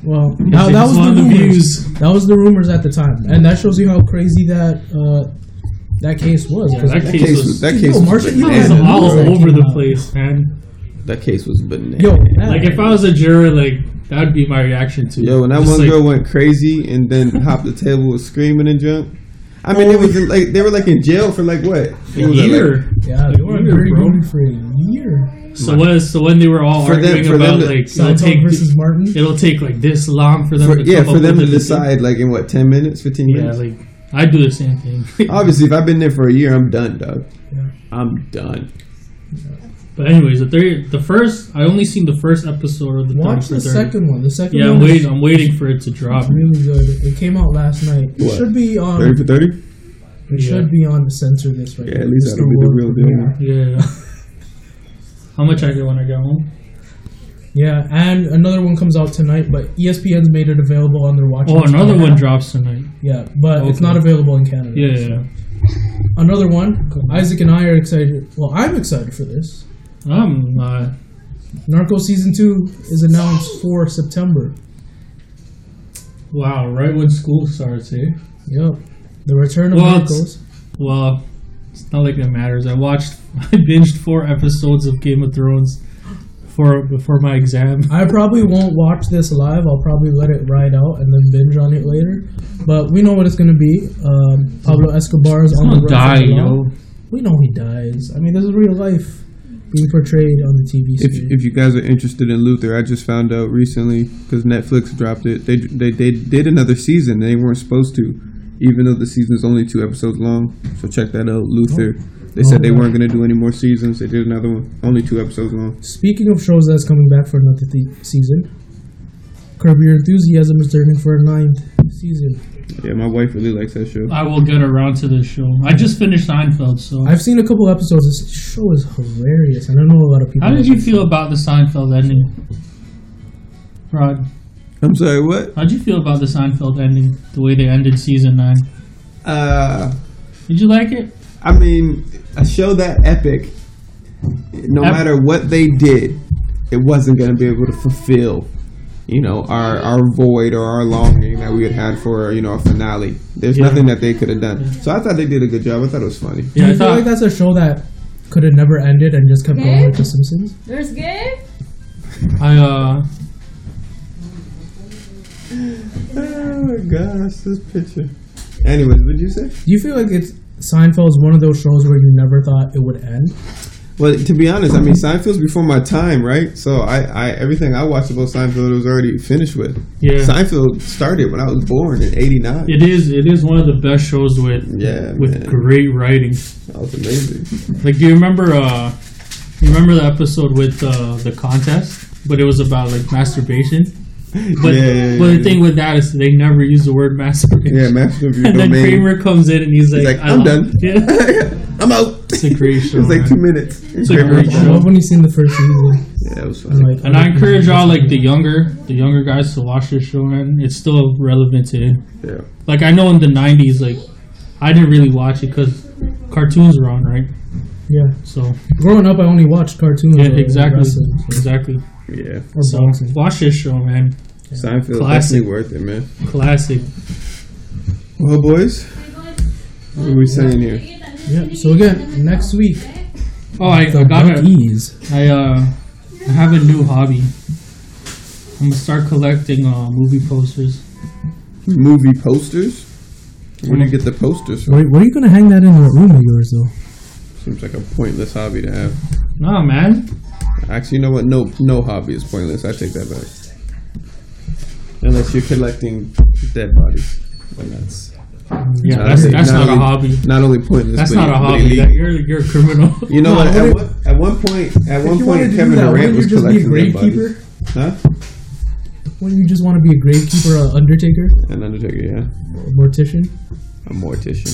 Well, Yes, that, they that just was the wanted the rumors. views. That was the rumors at the time, and that shows you how crazy that uh, that case was. 'Cause that That case case was- was that Yo, case was Marcia, you It was all over the place, man. That case was bananas. yo, Like if I was a juror, like that would be my reaction to. Yo, when that one like, girl went crazy and then [LAUGHS] hopped the table was screaming and junk. I mean, it was like they were like in jail for like what? a What was that, like- year. yeah, they were in very bro. good for a year. So when so when they were all For them- arguing for them about to- like it'll take versus Martin. it'll take like this long for them for, to yeah, for them to with a decide like in what ten minutes, fifteen Yeah, minutes. like I do the same thing. Obviously, if I've been there for a year, I'm done, dog. Yeah. I'm done. But anyways, the third, the first, I only seen the first episode of the Watch third the for 30. second one. The second Yeah, one. I'm is waiting. I'm waiting for it to drop. Really good. It came out last night. It What? should be on. Thirty for thirty. It Yeah. should be on censor this right Yeah, now. at least Mr. that'll be the real deal. Yeah. [LAUGHS] How much I get when I get home? Yeah, and another one comes out tonight, but ESPN's made it available on their watch. Oh, another one now. drops tonight. Yeah, but it's not available in Canada. Yeah, so. yeah. Another one. Isaac and I are excited. Well, I'm excited for this. I'm uh, Narco season two is announced for September. wow. Right when school starts, eh? Yep. The return of Well, it's- Narcos. Well, it's not like it matters. I watched, [LAUGHS] I binged four episodes of Game of Thrones for before my exam. I probably won't watch this live. I'll probably let it ride out and then binge on it later. But we know what it's gonna be. Um, Pablo Escobar is on the die, yo. We know he dies. I mean, this is real life being portrayed on the TV If, screen. if you guys are interested in Luther, I just found out recently because Netflix dropped it. They, they they did another season. They weren't supposed to, even though the season is only two episodes long. So check that out, Luther. Oh. They said oh, they Oh. weren't going to do any more seasons. They did another one, only two episodes long. Speaking of shows that's coming back for another th- season, Curb Your Enthusiasm is turning for a ninth season. Yeah, my wife really likes that show. I will get around to this show. I just finished Seinfeld, so. I've seen a couple episodes. This show is hilarious, and I know a lot of people. How did you feel about the Seinfeld ending, Rod? I'm sorry, what? How'd you feel about the Seinfeld ending? The way they ended season nine. Uh, Did you like it? I mean, a show that epic, no Ep- matter what they did, it wasn't going to be able to fulfill, you know, our our void or our longing that we had had for, you know, a finale. There's Yeah. nothing that they could have done. So I thought they did a good job. I thought it was funny. Do Yeah, I you feel like that's a show that could have never ended and just kept going like The Simpsons? There's good. I uh. Oh my gosh, this picture. Anyways, what'd you say? Do you feel like it's Seinfeld is one of those shows where you never thought it would end? Well, to be honest, I mean Seinfeld's before my time, right? So I, I everything I watched about Seinfeld was already finished with. Yeah. Seinfeld started when I was born in '89. It is. It is one of the best shows with Yeah, with man. great writing. That was amazing. Like, do you remember? Uh, you remember the episode with uh, the contest, but it was about like masturbation. [LAUGHS] But yeah, yeah, but yeah, the thing with that is they never use the word masturbation. Yeah, your [LAUGHS] and then. Kramer comes in and he's like, like, I "I'm done." [LAUGHS] Yeah, I'm out. It's a great [LAUGHS] show. It was like man. two minutes. It's a great I show. love when you seen the first season. Yeah, it was And, funny. like, And I encourage all like the younger, the younger guys to watch this show, man. It's still relevant today. Yeah. Like I know in the '90s, like I didn't really watch it because cartoons were on, right? Yeah. So Growing up, I only watched cartoons. yeah, exactly, so- exactly. Yeah. Or So boxing. watch this show, man. Seinfeld Classic. definitely worth it, man. Classic. Well, boys, what are we saying here? Yeah. So again, next week, Oh, I, I got it. I uh, I have a new hobby. I'm gonna start collecting uh, movie posters. Movie posters. Where do you get the posters from? Where, where are you gonna hang that in that room of yours, though? Seems like a pointless hobby to have. Nah, man. Actually, you know what? No, no hobby is pointless. I take that back. Unless you're collecting dead bodies, then that's Yeah, Not that's only- that's not not a hobby. not only pointless. That's but not a hobby. That you're you're a criminal. [LAUGHS] You know No, what? what At if- one, at one point, at one if you wanted point, to Kevin that, Durant wouldn't was you just be a collecting dead bodies. gravekeeper? Huh? Wouldn't you just want to be a gravekeeper, an undertaker, An Undertaker, yeah. a mortician? A mortician.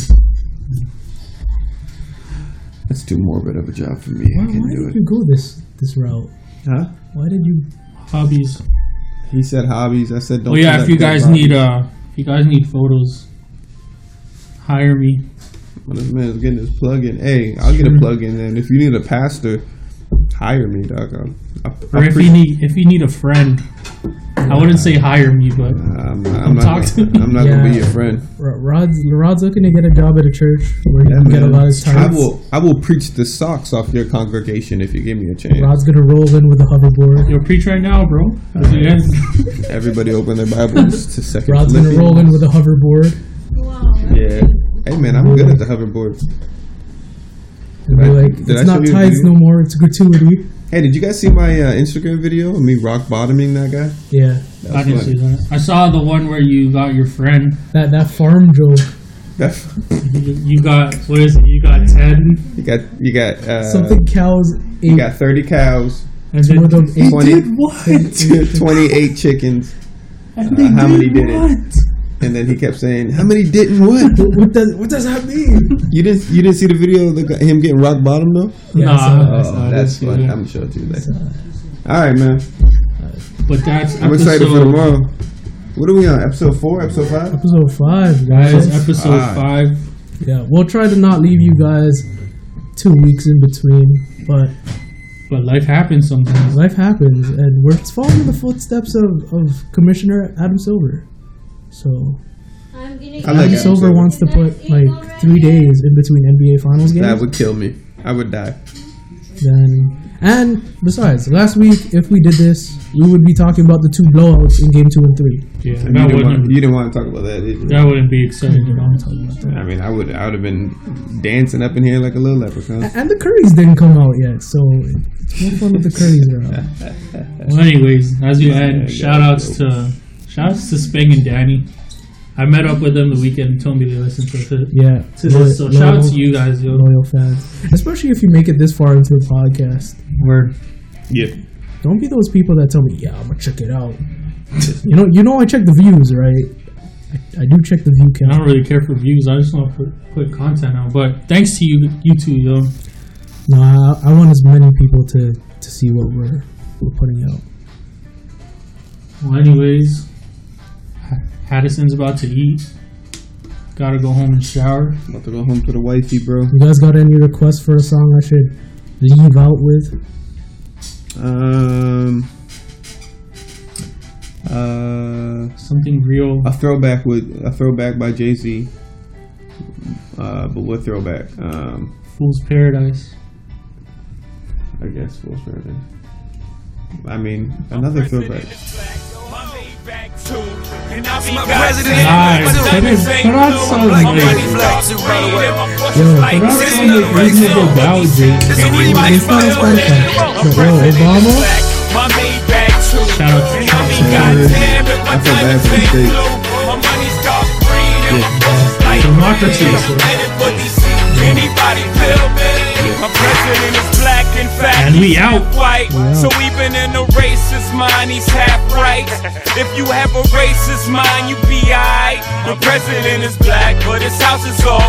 That's too morbid of a job for me. Why, I can't do did it. you go this this route? Huh? Why did you? Hobbies. He said hobbies. I said don't. Oh yeah, if you guys bodies. need uh, if you guys need photos, hire me. Well, this man's getting his plug in. Hey, I'll get a plug in. And if you need a pastor, hire me, dog. I'll, I'll, Or if you need if you need a friend, I wouldn't say hire me, but I'm not, I'm [LAUGHS] not, Talk to gonna, me. I'm not gonna be your friend. Rod's Rod's looking to get a job at a church where he Yeah, can get a lot of his I will I will preach the socks off your congregation if you give me a chance. Rod's gonna roll in with a hoverboard. you'll preach right now, bro. As you guys- Everybody open their Bibles to second Rod's gonna roll in with a hoverboard Yeah. Hey man, I'm good at the hoverboard. and be I- like, did I "It's show not you a tides video? no more. It's gratuity." Hey, did you guys see my uh, Instagram video of me rock bottoming that guy? Yeah, That I was didn't see that. I saw the one where you got your friend. that that farm joke. That- You, you got what is it? You got ten, you got you got uh, Something cows You got 30 cows, and Two of them 20, what? [LAUGHS] [LAUGHS] 28 chickens, And Uh, they how many did did it? What? and then he kept saying, "How many didn't what?" What, what does what does that mean? You didn't you didn't see the video of the, him getting rock bottom though? Yeah, I saw Nah. that, Oh, saw that's see fun. that. I'm gonna show it to you later. All right, man. But that's I'm excited for tomorrow. What are we on? Episode four? Episode five? Episode five, Guys, guys. episode Five. five. Yeah, we'll try to not leave you guys two weeks in between, but But life happens sometimes. life happens, and we're following the footsteps of, of Commissioner Adam Silver. So I'm gonna like Adam Adam Silver Silver. wants to put like three days in between NBA Finals games. That would kill me. I would die. Then, and besides, last week if we did this, we would be talking about the two blowouts in Game Two and Three. Yeah, And you, didn't want, you didn't want to talk about that, did you? That wouldn't be exciting at all. I mean, I would I would have been dancing up in here like a little leprechaun. And the Currys didn't come out yet, so it's more fun with the Currys around. [LAUGHS] Well, anyways, as you end, Yeah, shout outs to shout outs to Speng and Danny. I met up with them the weekend and told me they listened to it. Yeah, To this, so shout out to you guys, yo. loyal fans, especially if you make it this far into the podcast. Word. Yeah. Don't be those people that tell me, "Yeah, I'm gonna check it out." you know, you know, I check the views, right? I, I do check the view count. I don't really care for views. I just want to put, put content out. But thanks to you, you two, yo. No, I, I want as many people to to see what we're we're putting out. Well, anyways, H- Haddison's about to eat. Gotta go home and shower. About to go home to the wifey, bro. You guys got any requests for a song I should leave out with? Um. Uh, Something real. a throwback with a throwback by Jay Z. Uh, but what throwback? Um, Fool's Paradise. I guess Fool's Paradise. I mean, another throwback. Nice. That is, that sounds like, yo, that sounds like reasonable doubt, dude. It's not a Spotify. But yo, Obama, Shout out to Trump. I feel bad for the state. Democracy. And we out. White. So even in a racist mind, he's half right. [LAUGHS] If you have a racist mind, you be alright. The president is black, but his house is all